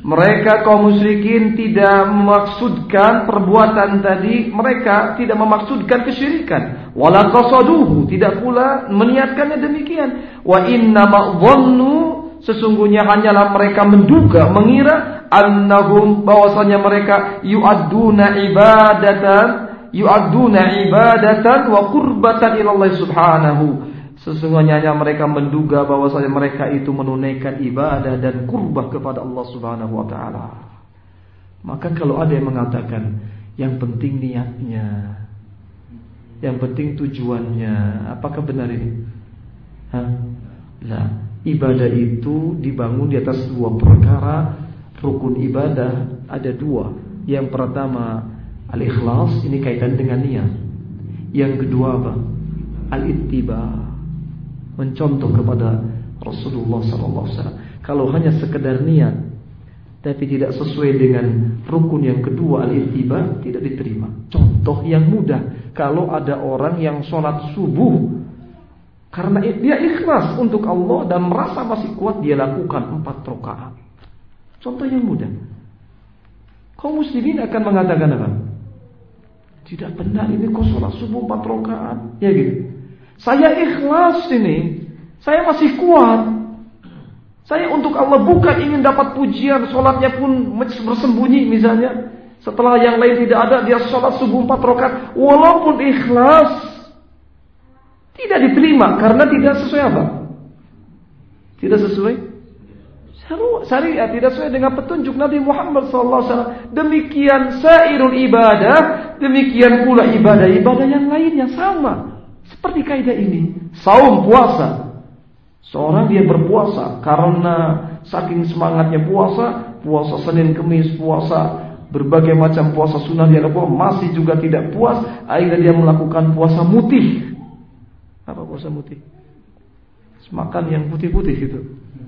Speaker 1: Mereka kaum musyrikin tidak memaksudkan perbuatan tadi, mereka tidak memaksudkan kesyirikan. Wala qasaduhu tidak pula meniatkannya demikian. Wa inna ma'dhannu sesungguhnya hanyalah mereka menduga mengira annahum bahwasanya mereka yu'adduna ibadatan yu'adduna ibadatan wa qurbatan ila Allah subhanahu sesungguhnya mereka menduga bahwasanya mereka itu menunaikan ibadah dan kurbah kepada Allah subhanahu wa taala maka kalau ada yang mengatakan yang penting niatnya yang penting tujuannya. Apakah benar ini? Hah? Nah, ibadah itu dibangun di atas dua perkara. Rukun ibadah ada dua. Yang pertama Al-ikhlas ini kaitan dengan niat. Yang kedua apa? Al-ittiba. Mencontoh kepada Rasulullah sallallahu alaihi. Kalau hanya sekedar niat tapi tidak sesuai dengan rukun yang kedua al-ittiba tidak diterima. Contoh yang mudah, kalau ada orang yang sholat subuh karena dia ikhlas untuk Allah dan merasa masih kuat dia lakukan empat rakaat. Contoh yang mudah. Kaum muslimin akan mengatakan apa? Tidak benar ini kok sholat subuh empat rakaat. Ya gitu. Saya ikhlas ini. Saya masih kuat. Saya untuk Allah bukan ingin dapat pujian. Sholatnya pun bersembunyi misalnya. Setelah yang lain tidak ada, dia sholat subuh empat rakaat. Walaupun ikhlas. Tidak diterima. Karena tidak sesuai apa? Tidak sesuai syariat tidak sesuai dengan petunjuk Nabi Muhammad SAW. Demikian sairul ibadah, demikian pula ibadah-ibadah yang lainnya sama. Seperti kaidah ini, saum puasa. Seorang dia berpuasa karena saking semangatnya puasa, puasa Senin Kemis, puasa berbagai macam puasa sunnah dia lakukan masih juga tidak puas, akhirnya dia melakukan puasa mutih. Apa puasa mutih? Makan yang putih-putih itu.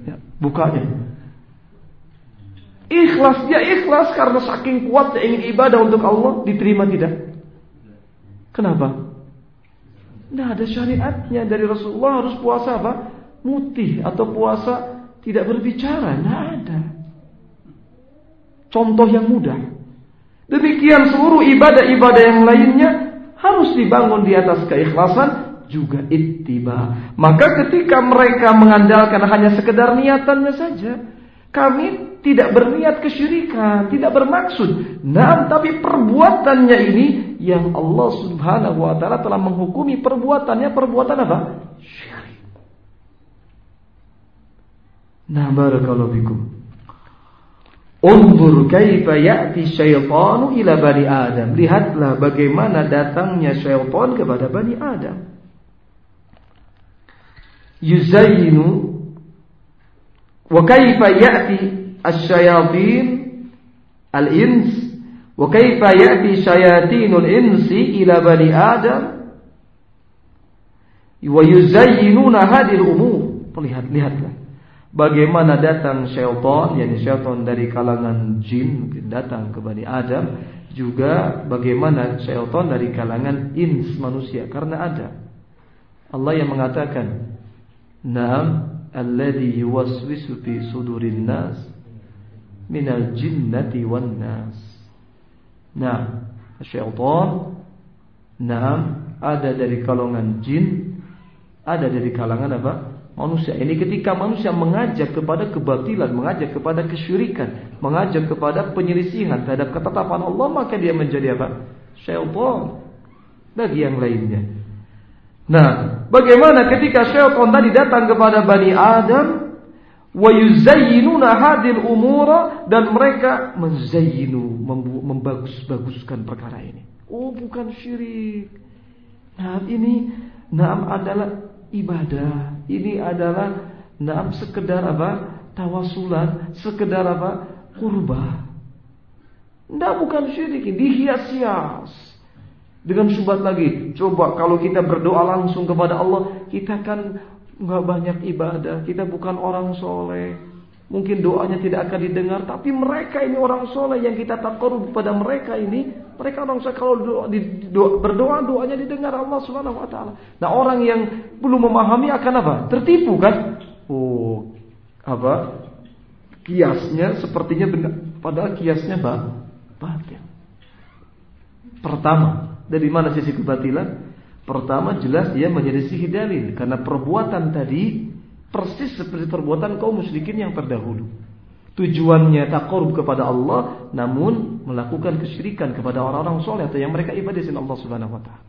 Speaker 1: Ya, bukanya Ikhlas, dia ikhlas karena saking kuatnya ingin ibadah untuk Allah, diterima tidak? Kenapa? Tidak ada syariatnya dari Rasulullah harus puasa apa? Mutih atau puasa tidak berbicara, tidak ada. Contoh yang mudah. Demikian seluruh ibadah-ibadah yang lainnya harus dibangun di atas keikhlasan juga ittiba. Maka ketika mereka mengandalkan hanya sekedar niatannya saja, kami tidak berniat kesyirikan, tidak bermaksud. Nah, tapi perbuatannya ini yang Allah Subhanahu wa taala telah menghukumi perbuatannya perbuatan apa? Syirik. Nah, barakallahu fikum. Unzur kaifa ya'ti syaitanu ila bani Adam. Lihatlah bagaimana datangnya syaitan kepada bani Adam. Yuzayyinu wa kaifa ya'ti asyayatin al-ins? Wa kaifa ya'ti syayatinul insi ila bani adam? Wa yuzayyinuna hadhihi umur. Lihat lihatlah bagaimana datang syaitan yakni syaitan dari kalangan jin datang ke Bani Adam. Juga bagaimana syaitan dari kalangan ins manusia karena ada. Allah yang mengatakan Naam alladhi yuwaswisu fi sudurin nas minal jinnati wan nas. Nah, syaitan nah ada dari kalangan jin, ada dari kalangan apa? manusia. Ini ketika manusia mengajak kepada kebatilan, mengajak kepada kesyirikan, mengajak kepada penyelisihan terhadap ketetapan Allah, maka dia menjadi apa? Syaitan bagi yang lainnya. Nah, bagaimana ketika syaitan tadi datang kepada Bani Adam wa yuzayyinuna hadil umura dan mereka menzayyinu membagus-baguskan perkara ini. Oh, bukan syirik. Nah, ini naam adalah ibadah. Ini adalah naam sekedar apa? Tawasulan, sekedar apa? Kurba. Tidak bukan syirik, dihias-hias. Dengan subhat lagi, coba kalau kita berdoa langsung kepada Allah, kita kan nggak banyak ibadah, kita bukan orang soleh. Mungkin doanya tidak akan didengar, tapi mereka ini orang soleh yang kita takarub kepada mereka ini, mereka orang soleh kalau doa, doa, berdoa doanya didengar Allah Subhanahu Wa Taala. Nah orang yang belum memahami akan apa? Tertipu kan? Oh, apa? Kiasnya sepertinya benar, padahal kiasnya bah. Pertama, dari mana sisi kebatilan? Pertama jelas dia menyelisihi dalil karena perbuatan tadi persis seperti perbuatan kaum musyrikin yang terdahulu. Tujuannya takarub kepada Allah namun melakukan kesyirikan kepada orang-orang soleh atau yang mereka ibadatin Allah Subhanahu wa taala.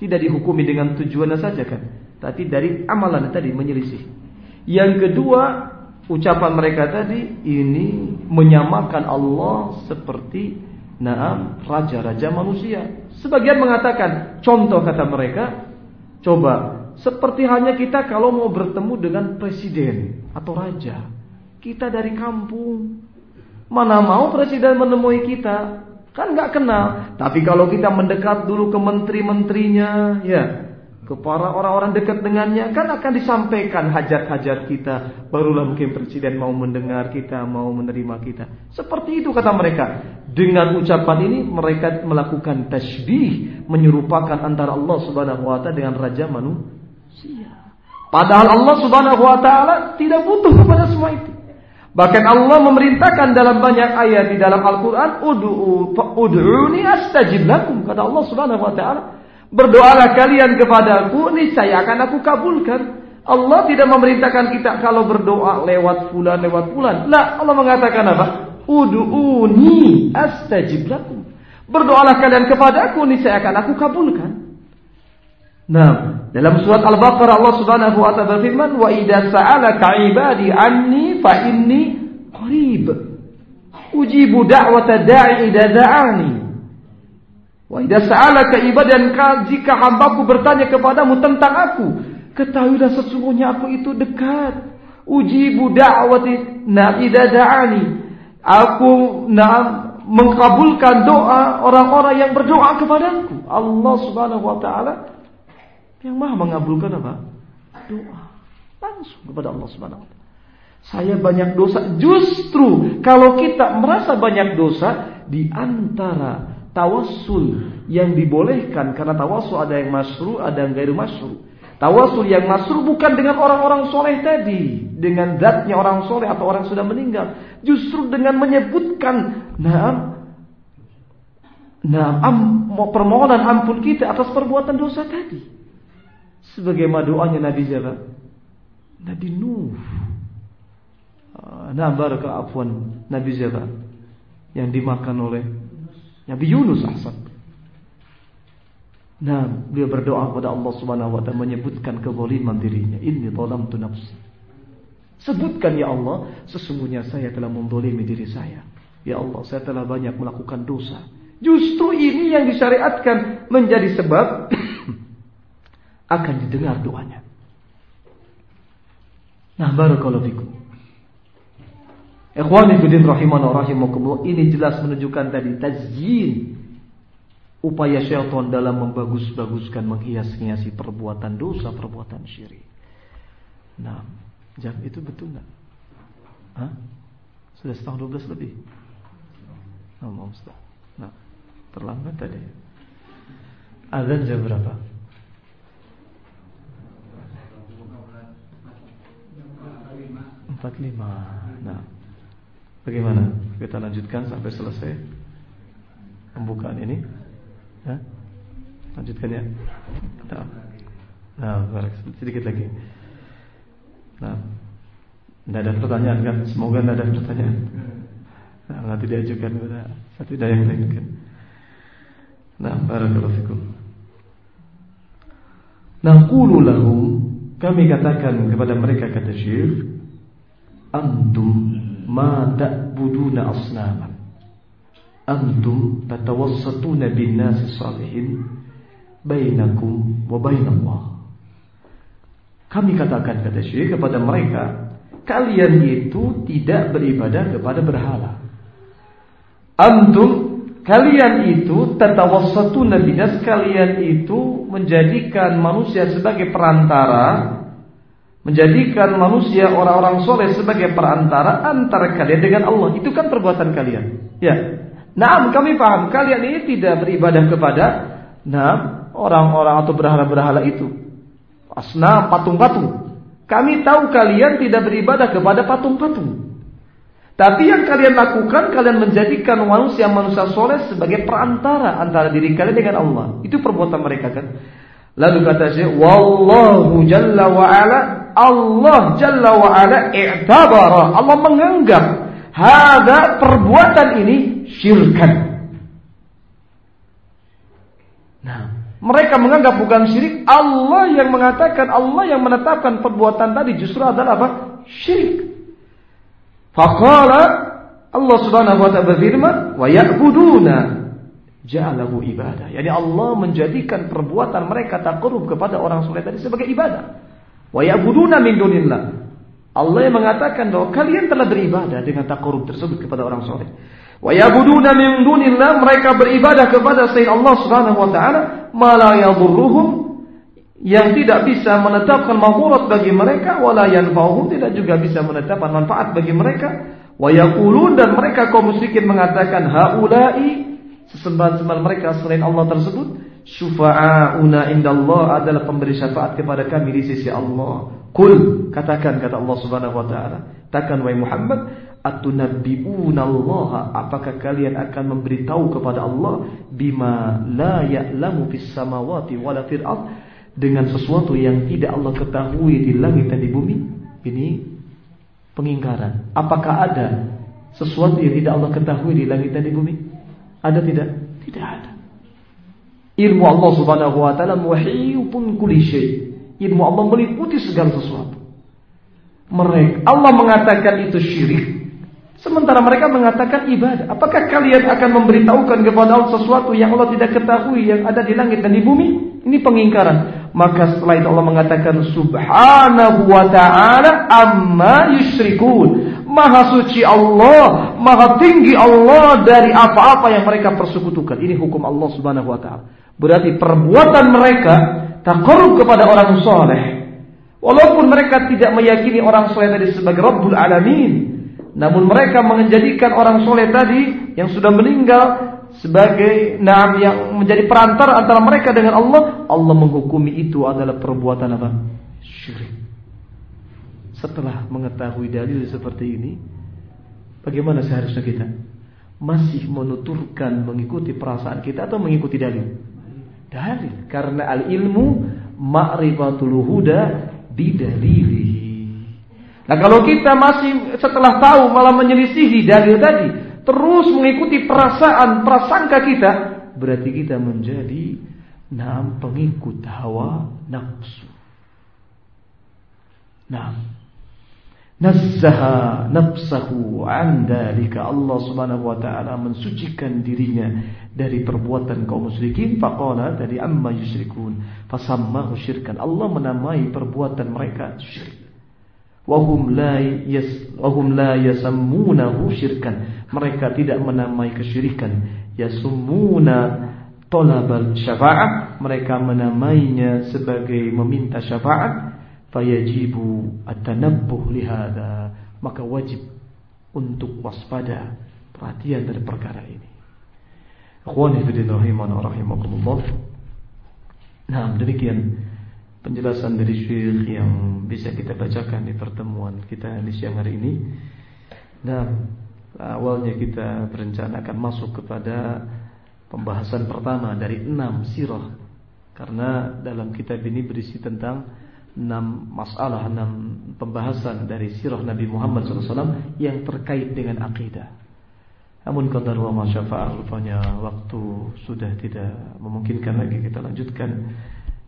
Speaker 1: Tidak dihukumi dengan tujuannya saja kan, tapi dari amalan tadi menyelisih. Yang kedua, ucapan mereka tadi ini menyamakan Allah seperti Naam, raja-raja manusia. Sebagian mengatakan, contoh kata mereka, coba seperti hanya kita kalau mau bertemu dengan presiden atau raja. Kita dari kampung. Mana mau presiden menemui kita? Kan nggak kenal. Tapi kalau kita mendekat dulu ke menteri-menterinya, ya, ke para orang-orang dekat dengannya, kan akan disampaikan hajat-hajat kita. Barulah mungkin presiden mau mendengar kita, mau menerima kita. Seperti itu kata mereka. Dengan ucapan ini mereka melakukan tasbih, menyerupakan antara Allah Subhanahu wa taala dengan raja manusia. Padahal Allah Subhanahu wa taala tidak butuh kepada semua itu. Bahkan Allah memerintahkan dalam banyak ayat di dalam Al-Quran, Udu'u ud'uni astajib lakum. Kata Allah subhanahu wa ta'ala, berdoalah kalian kepadaku, saya akan aku kabulkan. Allah tidak memerintahkan kita kalau berdoa lewat bulan, lewat bulan. Lah, Allah mengatakan apa? Udu'uni astajib lakum. Berdoalah kalian kepadaku, saya akan aku kabulkan. Nah, dalam surat Al-Baqarah Allah Subhanahu wa taala berfirman, "Wa idza sa'alaka 'ibadi anni fa inni qarib. Ujibu da'wata da'i idza da'ani." Wa idza sa'alaka ibadi dan jika hambaku bertanya kepadamu tentang aku, ketahuilah sesungguhnya aku itu dekat. Ujibu da'wati na idza da'ani. Aku na mengkabulkan doa orang-orang yang berdoa kepadaku. Allah Subhanahu wa taala yang maha mengabulkan apa? Doa. Langsung kepada Allah Subhanahu wa taala. Saya banyak dosa. Justru kalau kita merasa banyak dosa di antara tawassul yang dibolehkan karena tawassul ada yang masru, ada yang gairu masru. Tawassul yang masru bukan dengan orang-orang soleh tadi, dengan zatnya orang soleh atau orang sudah meninggal. Justru dengan menyebutkan nah, nah am, permohonan ampun kita atas perbuatan dosa tadi. Sebagaimana doanya Nabi siapa? Nabi Nuh. Ah, nah, baraka afwan Nabi siapa? Yang dimakan oleh Nabi Yunus ahsan. Nah, beliau berdoa kepada Allah Subhanahu wa taala menyebutkan kezaliman dirinya. Inni zalamtu nafsi. Sebutkan ya Allah, sesungguhnya saya telah mendolimi diri saya. Ya Allah, saya telah banyak melakukan dosa. Justru ini yang disyariatkan menjadi sebab akan didengar doanya. Nah, barakallahu fikum. Ikhwani fillah rahimana rahimakumullah, ini jelas menunjukkan tadi tazyin upaya syaitan dalam membagus-baguskan menghias-hiasi perbuatan dosa, perbuatan syirik. Nah, jam itu betul nggak? Hah? Sudah setengah dua belas lebih. Oh, mau Nah, terlambat tadi. Azan jam berapa? 45. Nah, bagaimana? Kita lanjutkan sampai selesai pembukaan ini. Ya? Lanjutkan ya. Nah, nah sedikit lagi. Nah, tidak ada pertanyaan kan? Semoga tidak ada pertanyaan. Nah, nanti diajukan kepada satu yang lain kan. Nah, barakallahu fikum. Naqulu lahum kami katakan kepada mereka kata Syekh antum ma ta'buduna asnaman antum tatawassatuna bin nasi salihin bainakum wa bainallah. Kami katakan kata Syekh kepada mereka kalian itu tidak beribadah kepada berhala. Antum kalian itu tatawassatuna bin nas kalian itu menjadikan manusia sebagai perantara menjadikan manusia orang-orang soleh sebagai perantara antara kalian dengan Allah. Itu kan perbuatan kalian. Ya. Nah, kami paham kalian ini tidak beribadah kepada nah orang-orang atau berhala-berhala itu. Asna patung-patung. Kami tahu kalian tidak beribadah kepada patung-patung. Tapi yang kalian lakukan, kalian menjadikan manusia-manusia soleh sebagai perantara antara diri kalian dengan Allah. Itu perbuatan mereka kan. Lalu kata saya, Wallahu jalla wa ala Allah Jalla wa Ala i'tabara. Allah menganggap hada perbuatan ini syirkan. Nah, mereka menganggap bukan syirik, Allah yang mengatakan, Allah yang menetapkan perbuatan tadi justru adalah apa? Syirik. Faqala Allah Subhanahu wa taala berfirman, "Wa ya'buduna ja'alahu ibadah." Yani Allah menjadikan perbuatan mereka takarub kepada orang soleh tadi sebagai ibadah. Wa ya'buduna min dunillah. Allah yang mengatakan bahwa kalian telah beribadah dengan takarub tersebut kepada orang soleh. Wa yabuduna min dunillah mereka beribadah kepada selain Allah Subhanahu wa taala ma la yadurruhum yang tidak bisa menetapkan mamurat bagi mereka wala yanfa'uhum tidak juga bisa menetapkan manfaat bagi mereka wa yaqulun dan mereka kaum musyrikin mengatakan haula'i sesembahan-sembahan mereka selain Allah tersebut syufa'auna indallah adalah pemberi syafaat kepada kami di sisi Allah Kul katakan kata Allah Subhanahu wa taala, takkan wahai Muhammad, atunabbi'una Allah, apakah kalian akan memberitahu kepada Allah bima la ya'lamu fis samawati wala fil dengan sesuatu yang tidak Allah ketahui di langit dan di bumi? Ini pengingkaran. Apakah ada sesuatu yang tidak Allah ketahui di langit dan di bumi? Ada tidak? Tidak ada. Ilmu Allah Subhanahu wa taala muhitun kulli syai' Ilmu Allah meliputi segala sesuatu. Mereka Allah mengatakan itu syirik, sementara mereka mengatakan ibadah. Apakah kalian akan memberitahukan kepada Allah sesuatu yang Allah tidak ketahui yang ada di langit dan di bumi? Ini pengingkaran. Maka setelah itu Allah mengatakan subhanahu wa ta'ala amma yusyrikun. Maha suci Allah, maha tinggi Allah dari apa-apa yang mereka persekutukan. Ini hukum Allah subhanahu wa ta'ala. Berarti perbuatan mereka takarub kepada orang soleh. Walaupun mereka tidak meyakini orang soleh tadi sebagai Rabbul Alamin. Namun mereka menjadikan orang soleh tadi yang sudah meninggal sebagai naam yang menjadi perantara antara mereka dengan Allah. Allah menghukumi itu adalah perbuatan apa? Syirik. Setelah mengetahui dalil seperti ini, bagaimana seharusnya kita? Masih menuturkan mengikuti perasaan kita atau mengikuti dalil? dalil karena al ilmu ma'rifatul huda bidalilihi. Nah kalau kita masih setelah tahu malah menyelisihi dalil tadi, terus mengikuti perasaan prasangka kita, berarti kita menjadi nam pengikut hawa nafsu. Nah, Nazzaha nafsahu an dalika Allah Subhanahu wa taala mensucikan dirinya dari perbuatan kaum musyrikin. Faqala dari amma yusyrikun. Fasammahu syirkan. Allah menamai perbuatan mereka syirik wahum la yas wahum la yasammunahu syirkan. Mereka tidak menamai kesyirikan. Yasumuna talabal syafa'ah. Mereka menamainya sebagai meminta syafaat fayajibu at-tanabbuh lihada. Maka wajib untuk waspada perhatian dari perkara ini. Akhwani fillah rahimana rahimakumullah. Nah demikian penjelasan dari syekh yang bisa kita bacakan di pertemuan kita di siang hari ini nah awalnya kita berencana akan masuk kepada pembahasan pertama dari enam sirah karena dalam kitab ini berisi tentang enam masalah, enam pembahasan dari sirah Nabi Muhammad SAW yang terkait dengan akidah. Namun qadar wa masyafa'ah rupanya waktu sudah tidak memungkinkan lagi kita lanjutkan.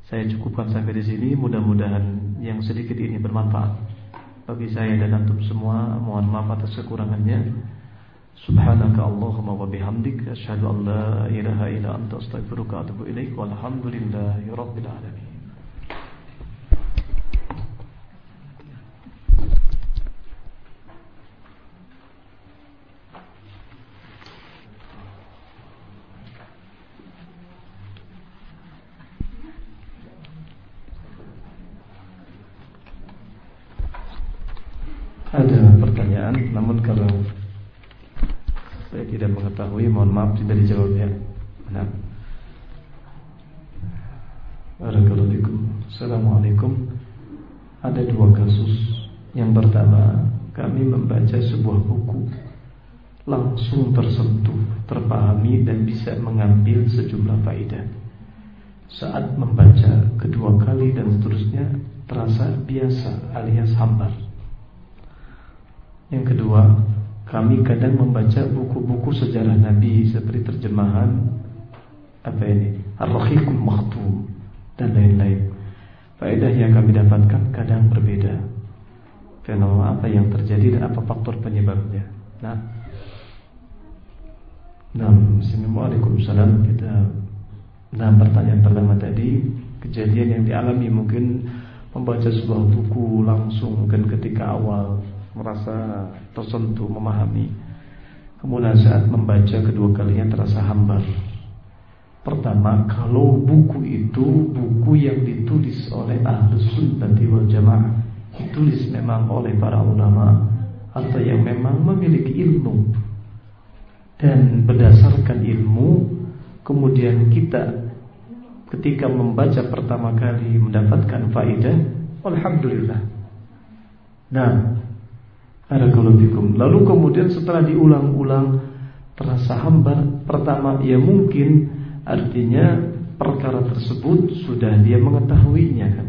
Speaker 1: Saya cukupkan sampai di sini. Mudah-mudahan yang sedikit ini bermanfaat bagi saya dan antum semua. Mohon maaf atas kekurangannya. Subhanaka Allahumma wa bihamdik asyhadu an la ilaha illa anta astaghfiruka wa atubu ilaik. Walhamdulillahi rabbil alamin. Namun kalau saya tidak mengetahui, mohon maaf tidak dijawab ya. Nah. Assalamualaikum. Ada dua kasus. Yang pertama, kami membaca sebuah buku langsung tersentuh, terpahami dan bisa mengambil sejumlah faedah. Saat membaca kedua kali dan seterusnya terasa biasa alias hambar. Yang kedua, kami kadang membaca buku-buku sejarah Nabi seperti terjemahan apa ini? Ar-Rahiqul Makhtum dan lain-lain. Faedah yang kami dapatkan kadang berbeda. Fenomena apa yang terjadi dan apa faktor penyebabnya. Nah, Nah, Assalamualaikum Kita Nah, pertanyaan pertama tadi Kejadian yang dialami mungkin membaca sebuah buku langsung mungkin ketika awal merasa tersentuh memahami kemudian saat membaca kedua kalinya terasa hambar pertama kalau buku itu buku yang ditulis oleh ahlu sunnah wal jamaah ditulis memang oleh para ulama atau yang memang memiliki ilmu. Dan berdasarkan ilmu kemudian kita ketika membaca pertama kali mendapatkan faedah alhamdulillah. Nah Barakallahu Lalu kemudian setelah diulang-ulang terasa hambar, pertama ya mungkin artinya perkara tersebut sudah dia mengetahuinya kan.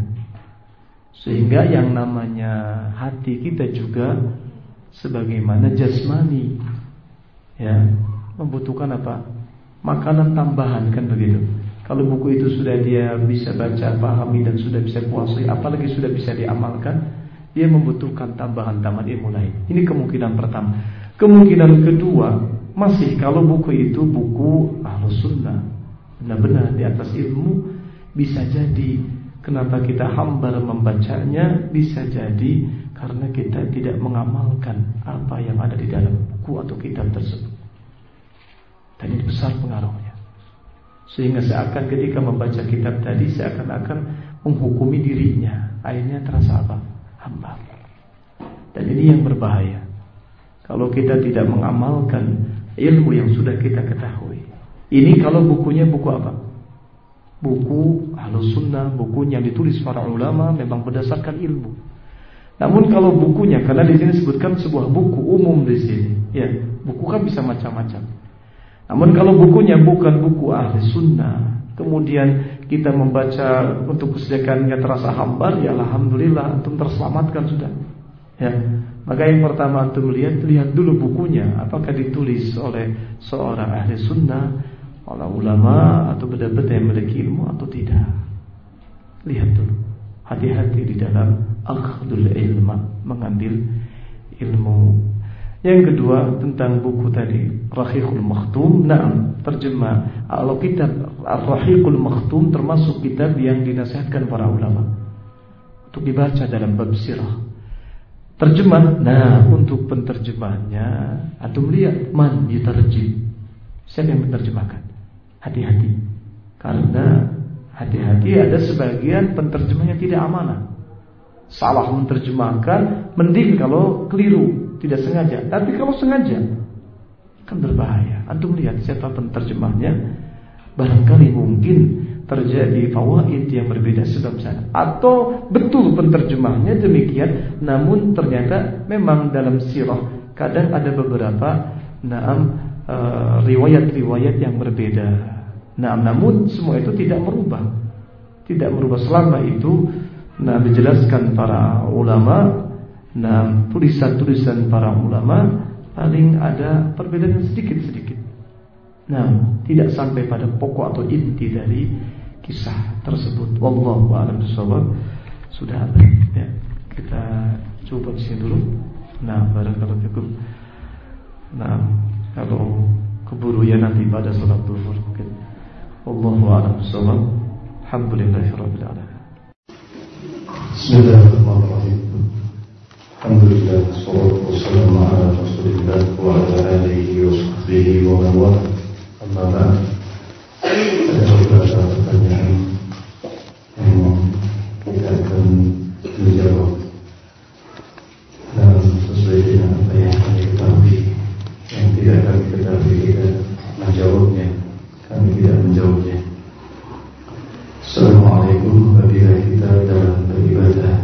Speaker 1: Sehingga yang namanya hati kita juga sebagaimana jasmani ya, membutuhkan apa? Makanan tambahan kan begitu. Kalau buku itu sudah dia bisa baca, pahami dan sudah bisa kuasai, apalagi sudah bisa diamalkan, dia membutuhkan tambahan-tambahan ilmu lain. Ini kemungkinan pertama. Kemungkinan kedua, masih kalau buku itu buku ahlus sunnah, benar-benar di atas ilmu, bisa jadi kenapa kita hambar membacanya, bisa jadi karena kita tidak mengamalkan apa yang ada di dalam buku atau kitab tersebut. Dan ini besar pengaruhnya. Sehingga seakan ketika membaca kitab tadi seakan-akan menghukumi dirinya. Akhirnya terasa apa? hamba. Dan ini yang berbahaya. Kalau kita tidak mengamalkan ilmu yang sudah kita ketahui. Ini kalau bukunya buku apa? Buku Ahlus Sunnah, buku yang ditulis para ulama memang berdasarkan ilmu. Namun kalau bukunya, karena di sini disebutkan sebuah buku umum di sini, ya buku kan bisa macam-macam. Namun kalau bukunya bukan buku ahli sunnah, kemudian kita membaca untuk kesediakannya terasa hambar, ya alhamdulillah antum terselamatkan sudah. Ya. Maka yang pertama antum lihat lihat dulu bukunya, apakah ditulis oleh seorang ahli sunnah, oleh ulama atau benar-benar yang memiliki ilmu atau tidak. Lihat dulu. Hati-hati di dalam akhdul ilma, mengambil ilmu yang kedua tentang buku tadi Rahiqul Makhtum. Nah, terjemah kalau kitab Rahiqul Makhtum termasuk kitab yang dinasihatkan para ulama untuk dibaca dalam bab sirah. Terjemah, nah untuk penterjemahnya atau melihat man yutarjim. Siapa yang menerjemahkan? Hati-hati. Karena hati-hati ada sebagian penterjemahnya tidak amanah. Salah menerjemahkan, mending kalau keliru tidak sengaja. Tapi kalau sengaja kan berbahaya. Antum lihat siapa penterjemahnya, barangkali mungkin terjadi fawaid yang berbeda sebab sana. Atau betul penterjemahnya demikian, namun ternyata memang dalam sirah kadang ada beberapa naam eh, riwayat-riwayat yang berbeda. Naam, namun semua itu tidak merubah. Tidak merubah selama itu nah dijelaskan para ulama Nah, tulisan-tulisan para ulama paling ada perbedaan sedikit-sedikit. Nah, tidak sampai pada pokok atau inti dari kisah tersebut. Wallahu a'lam bishawab. Sudah ada ya. Kita coba di sini dulu. Nah, barangkali cukup. Nah, kalau keburu ya nanti pada salat zuhur mungkin. Wallahu a'lam bishawab. Alhamdulillahirabbil alamin.
Speaker 2: Bismillahirrahmanirrahim. Alhamdulillah Salatu wassalamu ala rasulillah Wa ala alihi wa sahbihi wa man wala Amma ba'd Ada beberapa pertanyaan Yang kita akan menjawab Dan sesuai dengan apa yang kami ketahui Yang tidak kami ketahui kita menjawabnya Menjawabnya. Assalamualaikum Apabila kita dalam beribadah.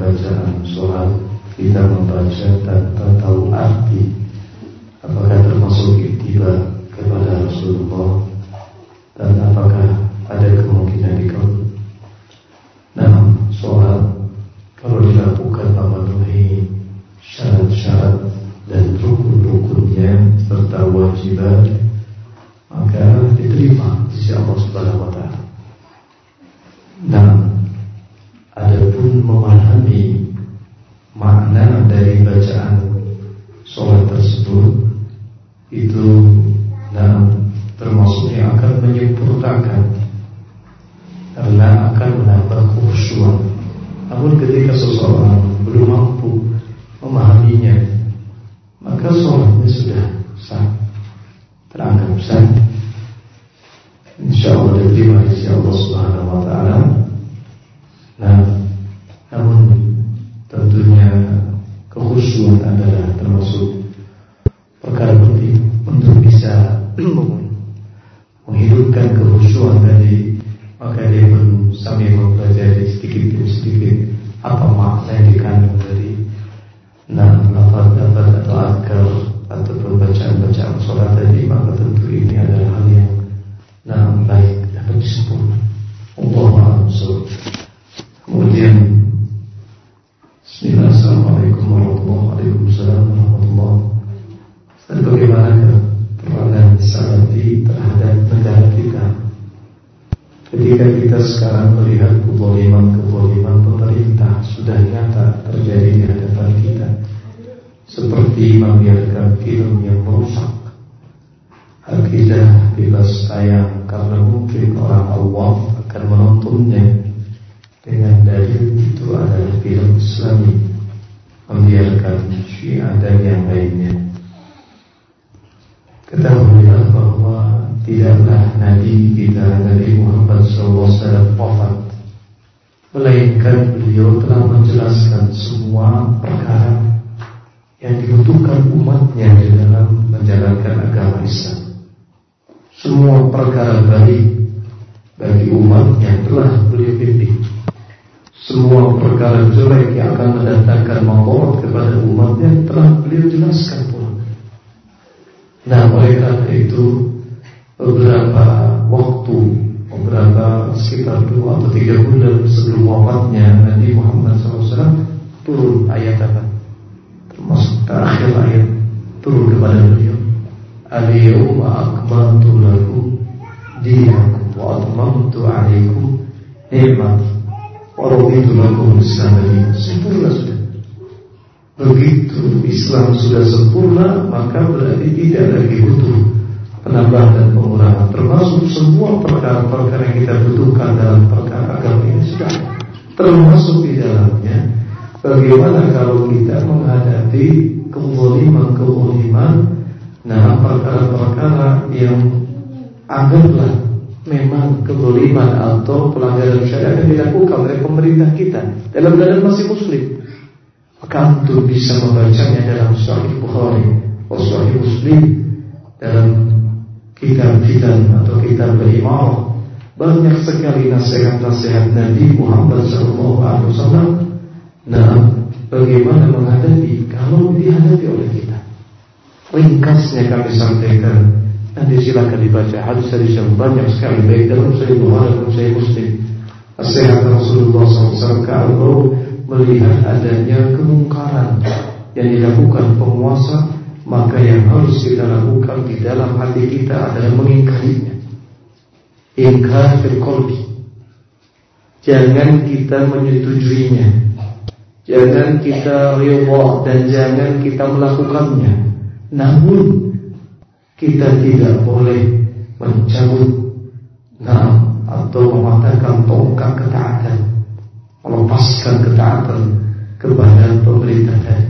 Speaker 2: Bacaan sholat kita membaca tanpa tahu bacaan sholat tersebut itu nah, termasuk yang akan menyempurnakan karena akan menambah khusyuan. Namun ketika seseorang belum mampu memahaminya, maka sholatnya sudah sah, teranggap sah. Insya Allah diterima di Allah Subhanahu Wa Taala. Apa makna yang dikandung Semua perkara baik bagi umat yang telah beliau pimpin. Semua perkara jelek yang akan mendatangkan maut kepada umatnya telah beliau jelaskan pula. Nah oleh karena itu Beberapa waktu Beberapa sekitar dua atau tiga bulan sebelum wafatnya Nabi Muhammad SAW Turun ayat apa? Termasuk terakhir ayat Turun kepada beliau Al-yawma akmaltu lakum Dinakum wa atmamtu alaikum Ni'mati Wa raditu lakum Islam Sempurna sudah. Begitu Islam sudah sempurna Maka berarti tidak lagi butuh Penambahan dan pengurangan. Termasuk semua perkara-perkara yang kita butuhkan Dalam perkara agama ini sudah Termasuk di dalamnya. Bagaimana kalau kita menghadapi Kezaliman-kezaliman Nah perkara-perkara yang Anggaplah Memang kezaliman atau pelanggaran syariat yang dilakukan oleh pemerintah kita Dalam keadaan masih muslim maka antum bisa membacanya dalam Sahih Bukhari atau Sahih Muslim dalam kitab-kitab atau kitab berimarah banyak sekali nasihat-nasihat Nabi Muhammad SAW. Nah, bagaimana menghadapi kalau dihadapi oleh kita? Ringkasnya kami sampaikan. Nanti silakan dibaca hadis-hadis yang banyak sekali baik dalam Sahih Bukhari dan Sahih Muslim. Nasihat Rasulullah SAW kalau melihat adanya kemungkaran yang dilakukan penguasa, maka yang harus kita lakukan di dalam hati kita adalah mengingkarinya. Ingkar fil Jangan kita menyetujuinya. Jangan kita riba dan jangan kita melakukannya. Namun kita tidak boleh mencabut nah, atau mematahkan tongkat ketaatan melepaskan ketaatan kepada pemerintah tadi.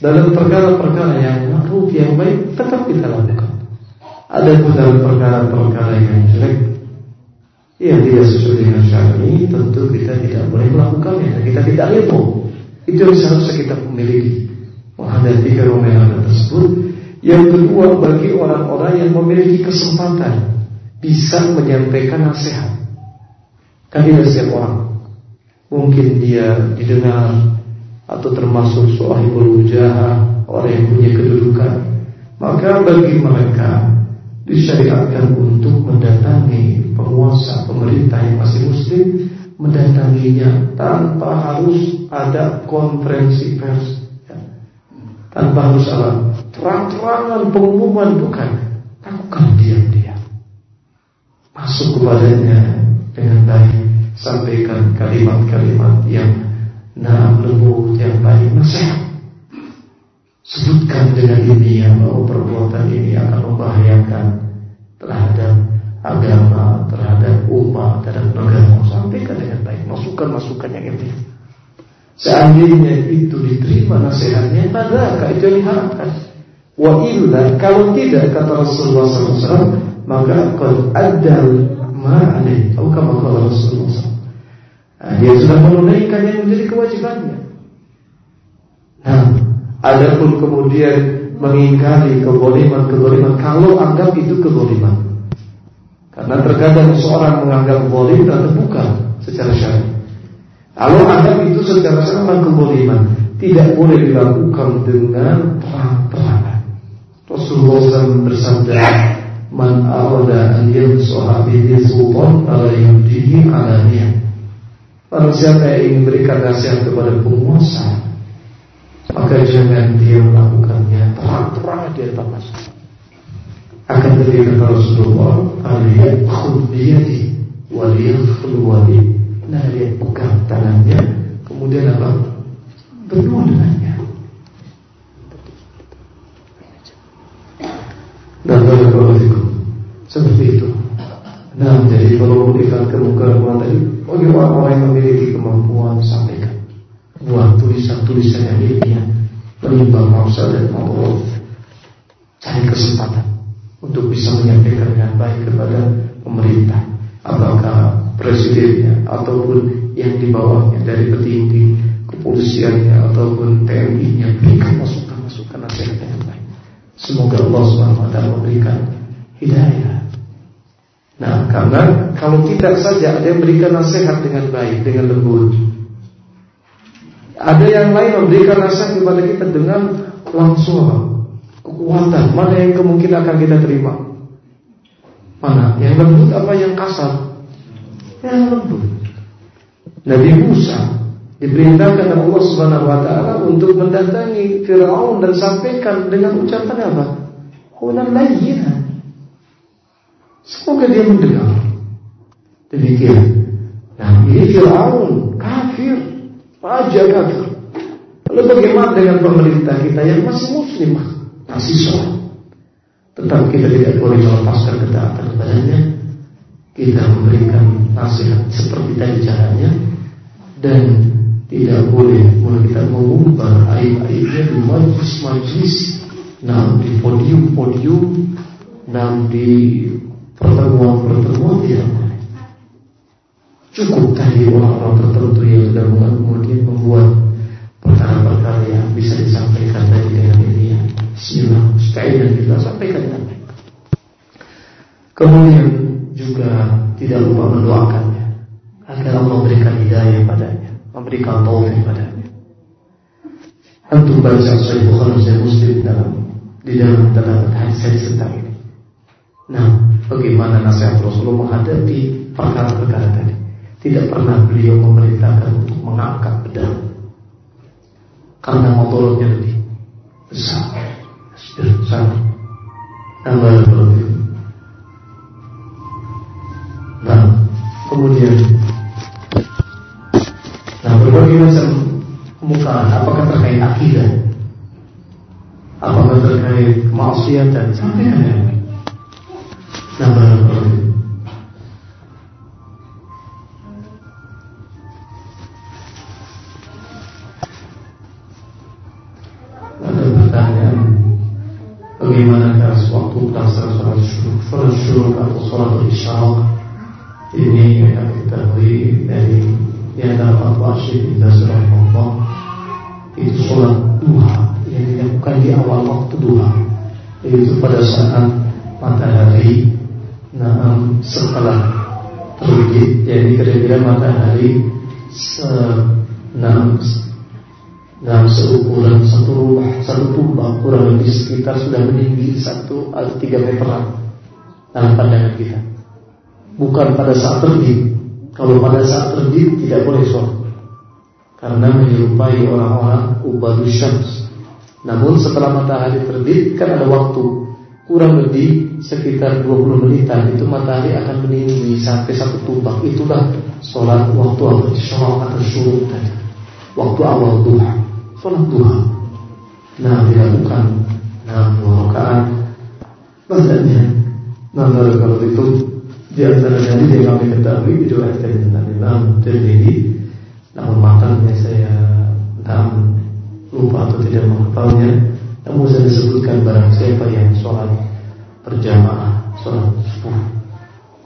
Speaker 2: Dalam perkara-perkara yang makruh yang baik tetap kita lakukan. Ada pun dalam perkara-perkara yang jelek yang tidak sesuai dengan syar'i tentu kita tidak boleh melakukannya kita tidak lepo. Itu yang seharusnya kita memiliki menghadapi fenomena tersebut. Yang kedua bagi orang-orang yang memiliki kesempatan bisa menyampaikan nasihat. Kan tidak setiap orang Mungkin dia didengar atau termasuk sahibul wujah orang yang punya kedudukan. Maka bagi mereka disyariatkan untuk mendatangi penguasa pemerintah yang masih muslim mendatanginya tanpa harus ada konferensi pers ya. tanpa harus ada terang-terangan pengumuman bukan. Lakukan diam-diam. Masuk kepadanya dengan baik. Sampaikan kalimat-kalimat yang nah lembut yang baik. Nasihat. Sebutkan dengan ini yang bahwa perbuatan ini akan membahayakan terhadap agama, terhadap umat, terhadap negara. Sampaikan dengan baik, masukan-masukan yang itu. Seandainya itu diterima nasihatnya, maka itu yang diharapkan. Wa illa kalau tidak kata Rasulullah SAW, maka qad adal ma'alih. Atau kama kata Rasulullah SAW. Nah, dia sudah menunaikan yang menjadi kewajibannya. Nah, adapun kemudian mengingkari keboliman-keboliman kalau anggap itu keboliman. Karena terkadang seorang menganggap boleh dan bukan secara syar'i. Kalau anggap itu secara syar'i keboliman, tidak boleh dilakukan dengan terang-terangan. Rasulullah SAW bersabda, "Man arada an yansuha bihi sultan yubdihi alaniyah." Barang siapa yang ingin berikan nasihat kepada penguasa, maka jangan dia melakukannya terang-terangan di depan masyarakat. Akan tetapi kata Rasulullah, "Aliyat khudbiyati waliyadkhul wali." Nah, dia pegang tangannya, kemudian apa? Berdua dengannya. Dan itu seperti itu. Nah, jadi kalau berikan kemungkinan tadi, bagi orang-orang yang memiliki kemampuan sampaikan, buat tulisan-tulisan yang ilmiah, menimbang maksud dan Allah, cari kesempatan untuk bisa menyampaikan dengan baik kepada pemerintah, apakah presidennya ataupun yang di bawahnya dari petinggi kepolisiannya ataupun TNI-nya berikan masukan-masukan nasihat yang baik. Semoga Allah SWT memberikan hidayah. Nah, karena kalau tidak saja ada yang memberikan nasihat dengan baik, dengan lembut. Ada yang lain memberikan nasihat kepada kita dengan langsung kekuatan. Mana yang kemungkinan akan kita terima? Mana? Yang lembut apa yang kasar? Yang lembut. Nabi Musa diperintahkan Allah Subhanahu wa taala untuk mendatangi Firaun dan sampaikan dengan ucapan apa? Qulan layyinan. Semoga dia mendengar. Demikian. Nah, ini Firaun kafir, raja kafir. Lalu bagaimana dengan pemerintah kita yang masih muslimah? masih sholat. Tetap kita tidak boleh melepaskan ketaatan kepadanya. Kita memberikan nasihat seperti tadi caranya dan tidak boleh mulai kita mengumbar aib-aibnya di majlis-majlis, nah di podium-podium, nah di pertemuan-pertemuan tidak boleh. Cukup tadi orang-orang tertentu yang sudah kemudian membuat perkara-perkara yang bisa disampaikan tadi dengan ini Bismillah, dan kita sampaikan. Kemudian juga tidak lupa mendoakannya agar Allah memberikan hidayah padanya, memberikan taufik padanya. Antum baca Sahih Bukhari dan Muslim dalam di dalam dalam hadis tentang ini. Nah, bagaimana nasihat Rasulullah menghadapi perkara-perkara tadi? Tidak pernah beliau memerintahkan untuk mengangkat pedang karena motornya lebih besar. Tambah berlebih Nah Kemudian berbagai macam Kemukaan Apakah terkait akidah Apakah terkait kemaksiatan Sampai kan ya Nambah berlebih bagaimanakah waktu pelaksanaan sholat syuruk sholat syuruk atau sholat isyarak ini yang kita ketahui dari yang dalam al-Bashir kita surah Allah itu sholat duha yang dilakukan di awal waktu duha yaitu pada saat matahari nah, setelah terbit jadi kira-kira matahari se, nah, dalam seukuran satu rumah satu tumbang kurang lebih sekitar sudah meninggi satu atau tiga meteran dalam pandangan kita. Bukan pada saat terbit. Kalau pada saat terbit tidak boleh sholat karena menyerupai orang-orang ubadus syams. Namun setelah matahari terbit kan ada waktu kurang lebih sekitar 20 menitan itu matahari akan meninggi sampai satu tumbang. Itulah sholat waktu awal syuruk atau syuruk tadi. Waktu awal duha sholat duha. Nah dilakukan nah dua rakaat Nah kalau itu Di antara hadis yang kami ketahui diriwayatkan tentang Imam Tirmidzi, namun matanya saya entah lupa atau tidak menghafalnya. Namun saya disebutkan barang siapa yang sholat berjamaah, sholat subuh,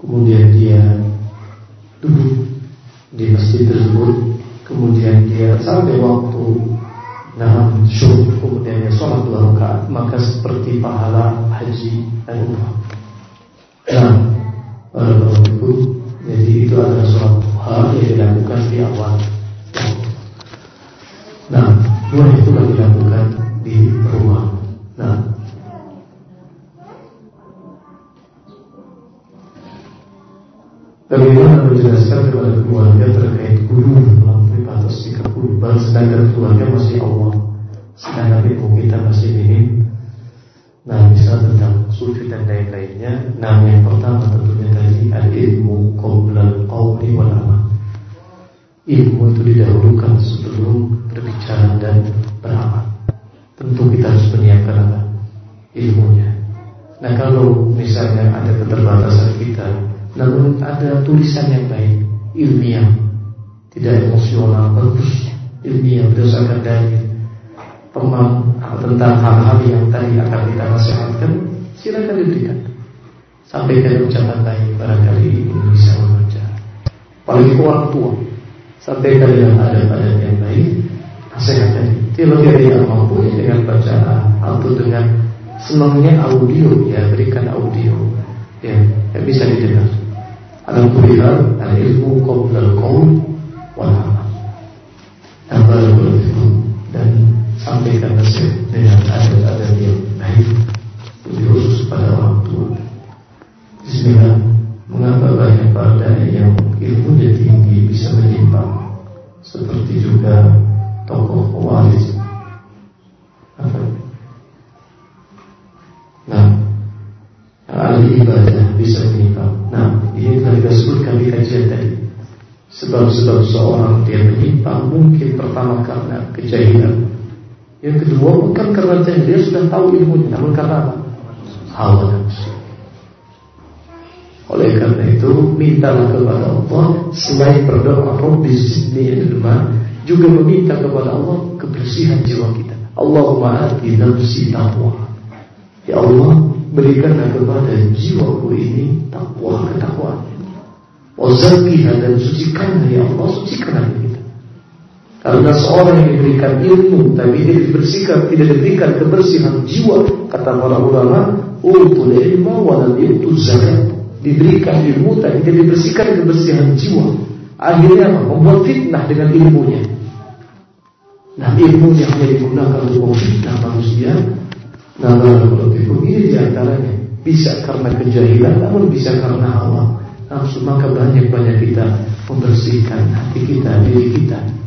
Speaker 2: kemudian dia duduk di masjid tersebut, kemudian dia sampai waktu Nah, syukur kemudian dia sholat dua rakaat maka seperti pahala haji dan umrah. Nah, pada itu jadi itu adalah sholat duha yang dilakukan di awal. Nah, dua itu dilakukan di rumah. Nah, Bagaimana menjelaskan kepada keluarga terkait guru melampaui batas 30 Bahkan sedangkan keluarga masih Allah Sedangkan ilmu kita masih minim Nah bisa tentang sufi dan lain-lainnya Nah yang pertama tentunya tadi Al-ilmu qoblal qawli wal amal. Ilmu itu didahulukan sebelum berbicara dan beramal. Tentu kita harus menyiapkan apa? Ilmunya. Nah kalau misalnya ada keterbatasan kita namun ada tulisan yang baik, ilmiah, tidak emosional, bagus, ilmiah berdasarkan dari pemam tentang hal-hal yang tadi akan kita nasihatkan, silakan diberikan. Sampaikan ucapan baik barangkali ini bisa membaca. Paling orang tua, sampaikan dengan ada-ada yang baik, nasihat tadi. Kalau tidak mampu dengan bacaan atau dengan senangnya audio, ya berikan audio, ya, yang bisa didengar. Alhamdulillah Al-ilmu qabla al-qawl wal amal sampaikan nasihat dengan adab-adab yang baik Khusus pada tua Bismillah. Mengapa banyak para yang ilmunya tinggi bisa menyimpang? Seperti juga tokoh waris Apa? Nah Ahli ibadah bisa menyimpang. Nah ini telah kita sebutkan di kajian tadi. Sebab-sebab seorang dia menyimpang Mungkin pertama karena kejahilan Yang kedua bukan karena Dia sudah tahu ilmunya Namun karena apa? Hawa nafsu Oleh karena itu Mintalah kepada Allah Selain berdoa Rabbi zidni ilma Juga meminta kepada Allah Kebersihan jiwa kita Allahumma ati nafsi taqwa Ya Allah berikanlah kepada jiwaku ini takwa ketakwaan. Wazakihah dan sucikanlah ya Allah sucikanlah kita. Karena seorang yang diberikan ilmu tapi dia dibersihkan tidak diberikan kebersihan jiwa kata para ulama utul ilma wa lam zakat. Diberikan ilmu tapi tidak dibersihkan kebersihan jiwa. Akhirnya membuat fitnah dengan ilmunya. Nah ilmunya hanya digunakan untuk memfitnah manusia. Nah, kalau ini di antaranya. Bisa karena kejahilan, namun bisa karena hawa. Nafsu. Maka banyak-banyak kita membersihkan hati kita, diri kita,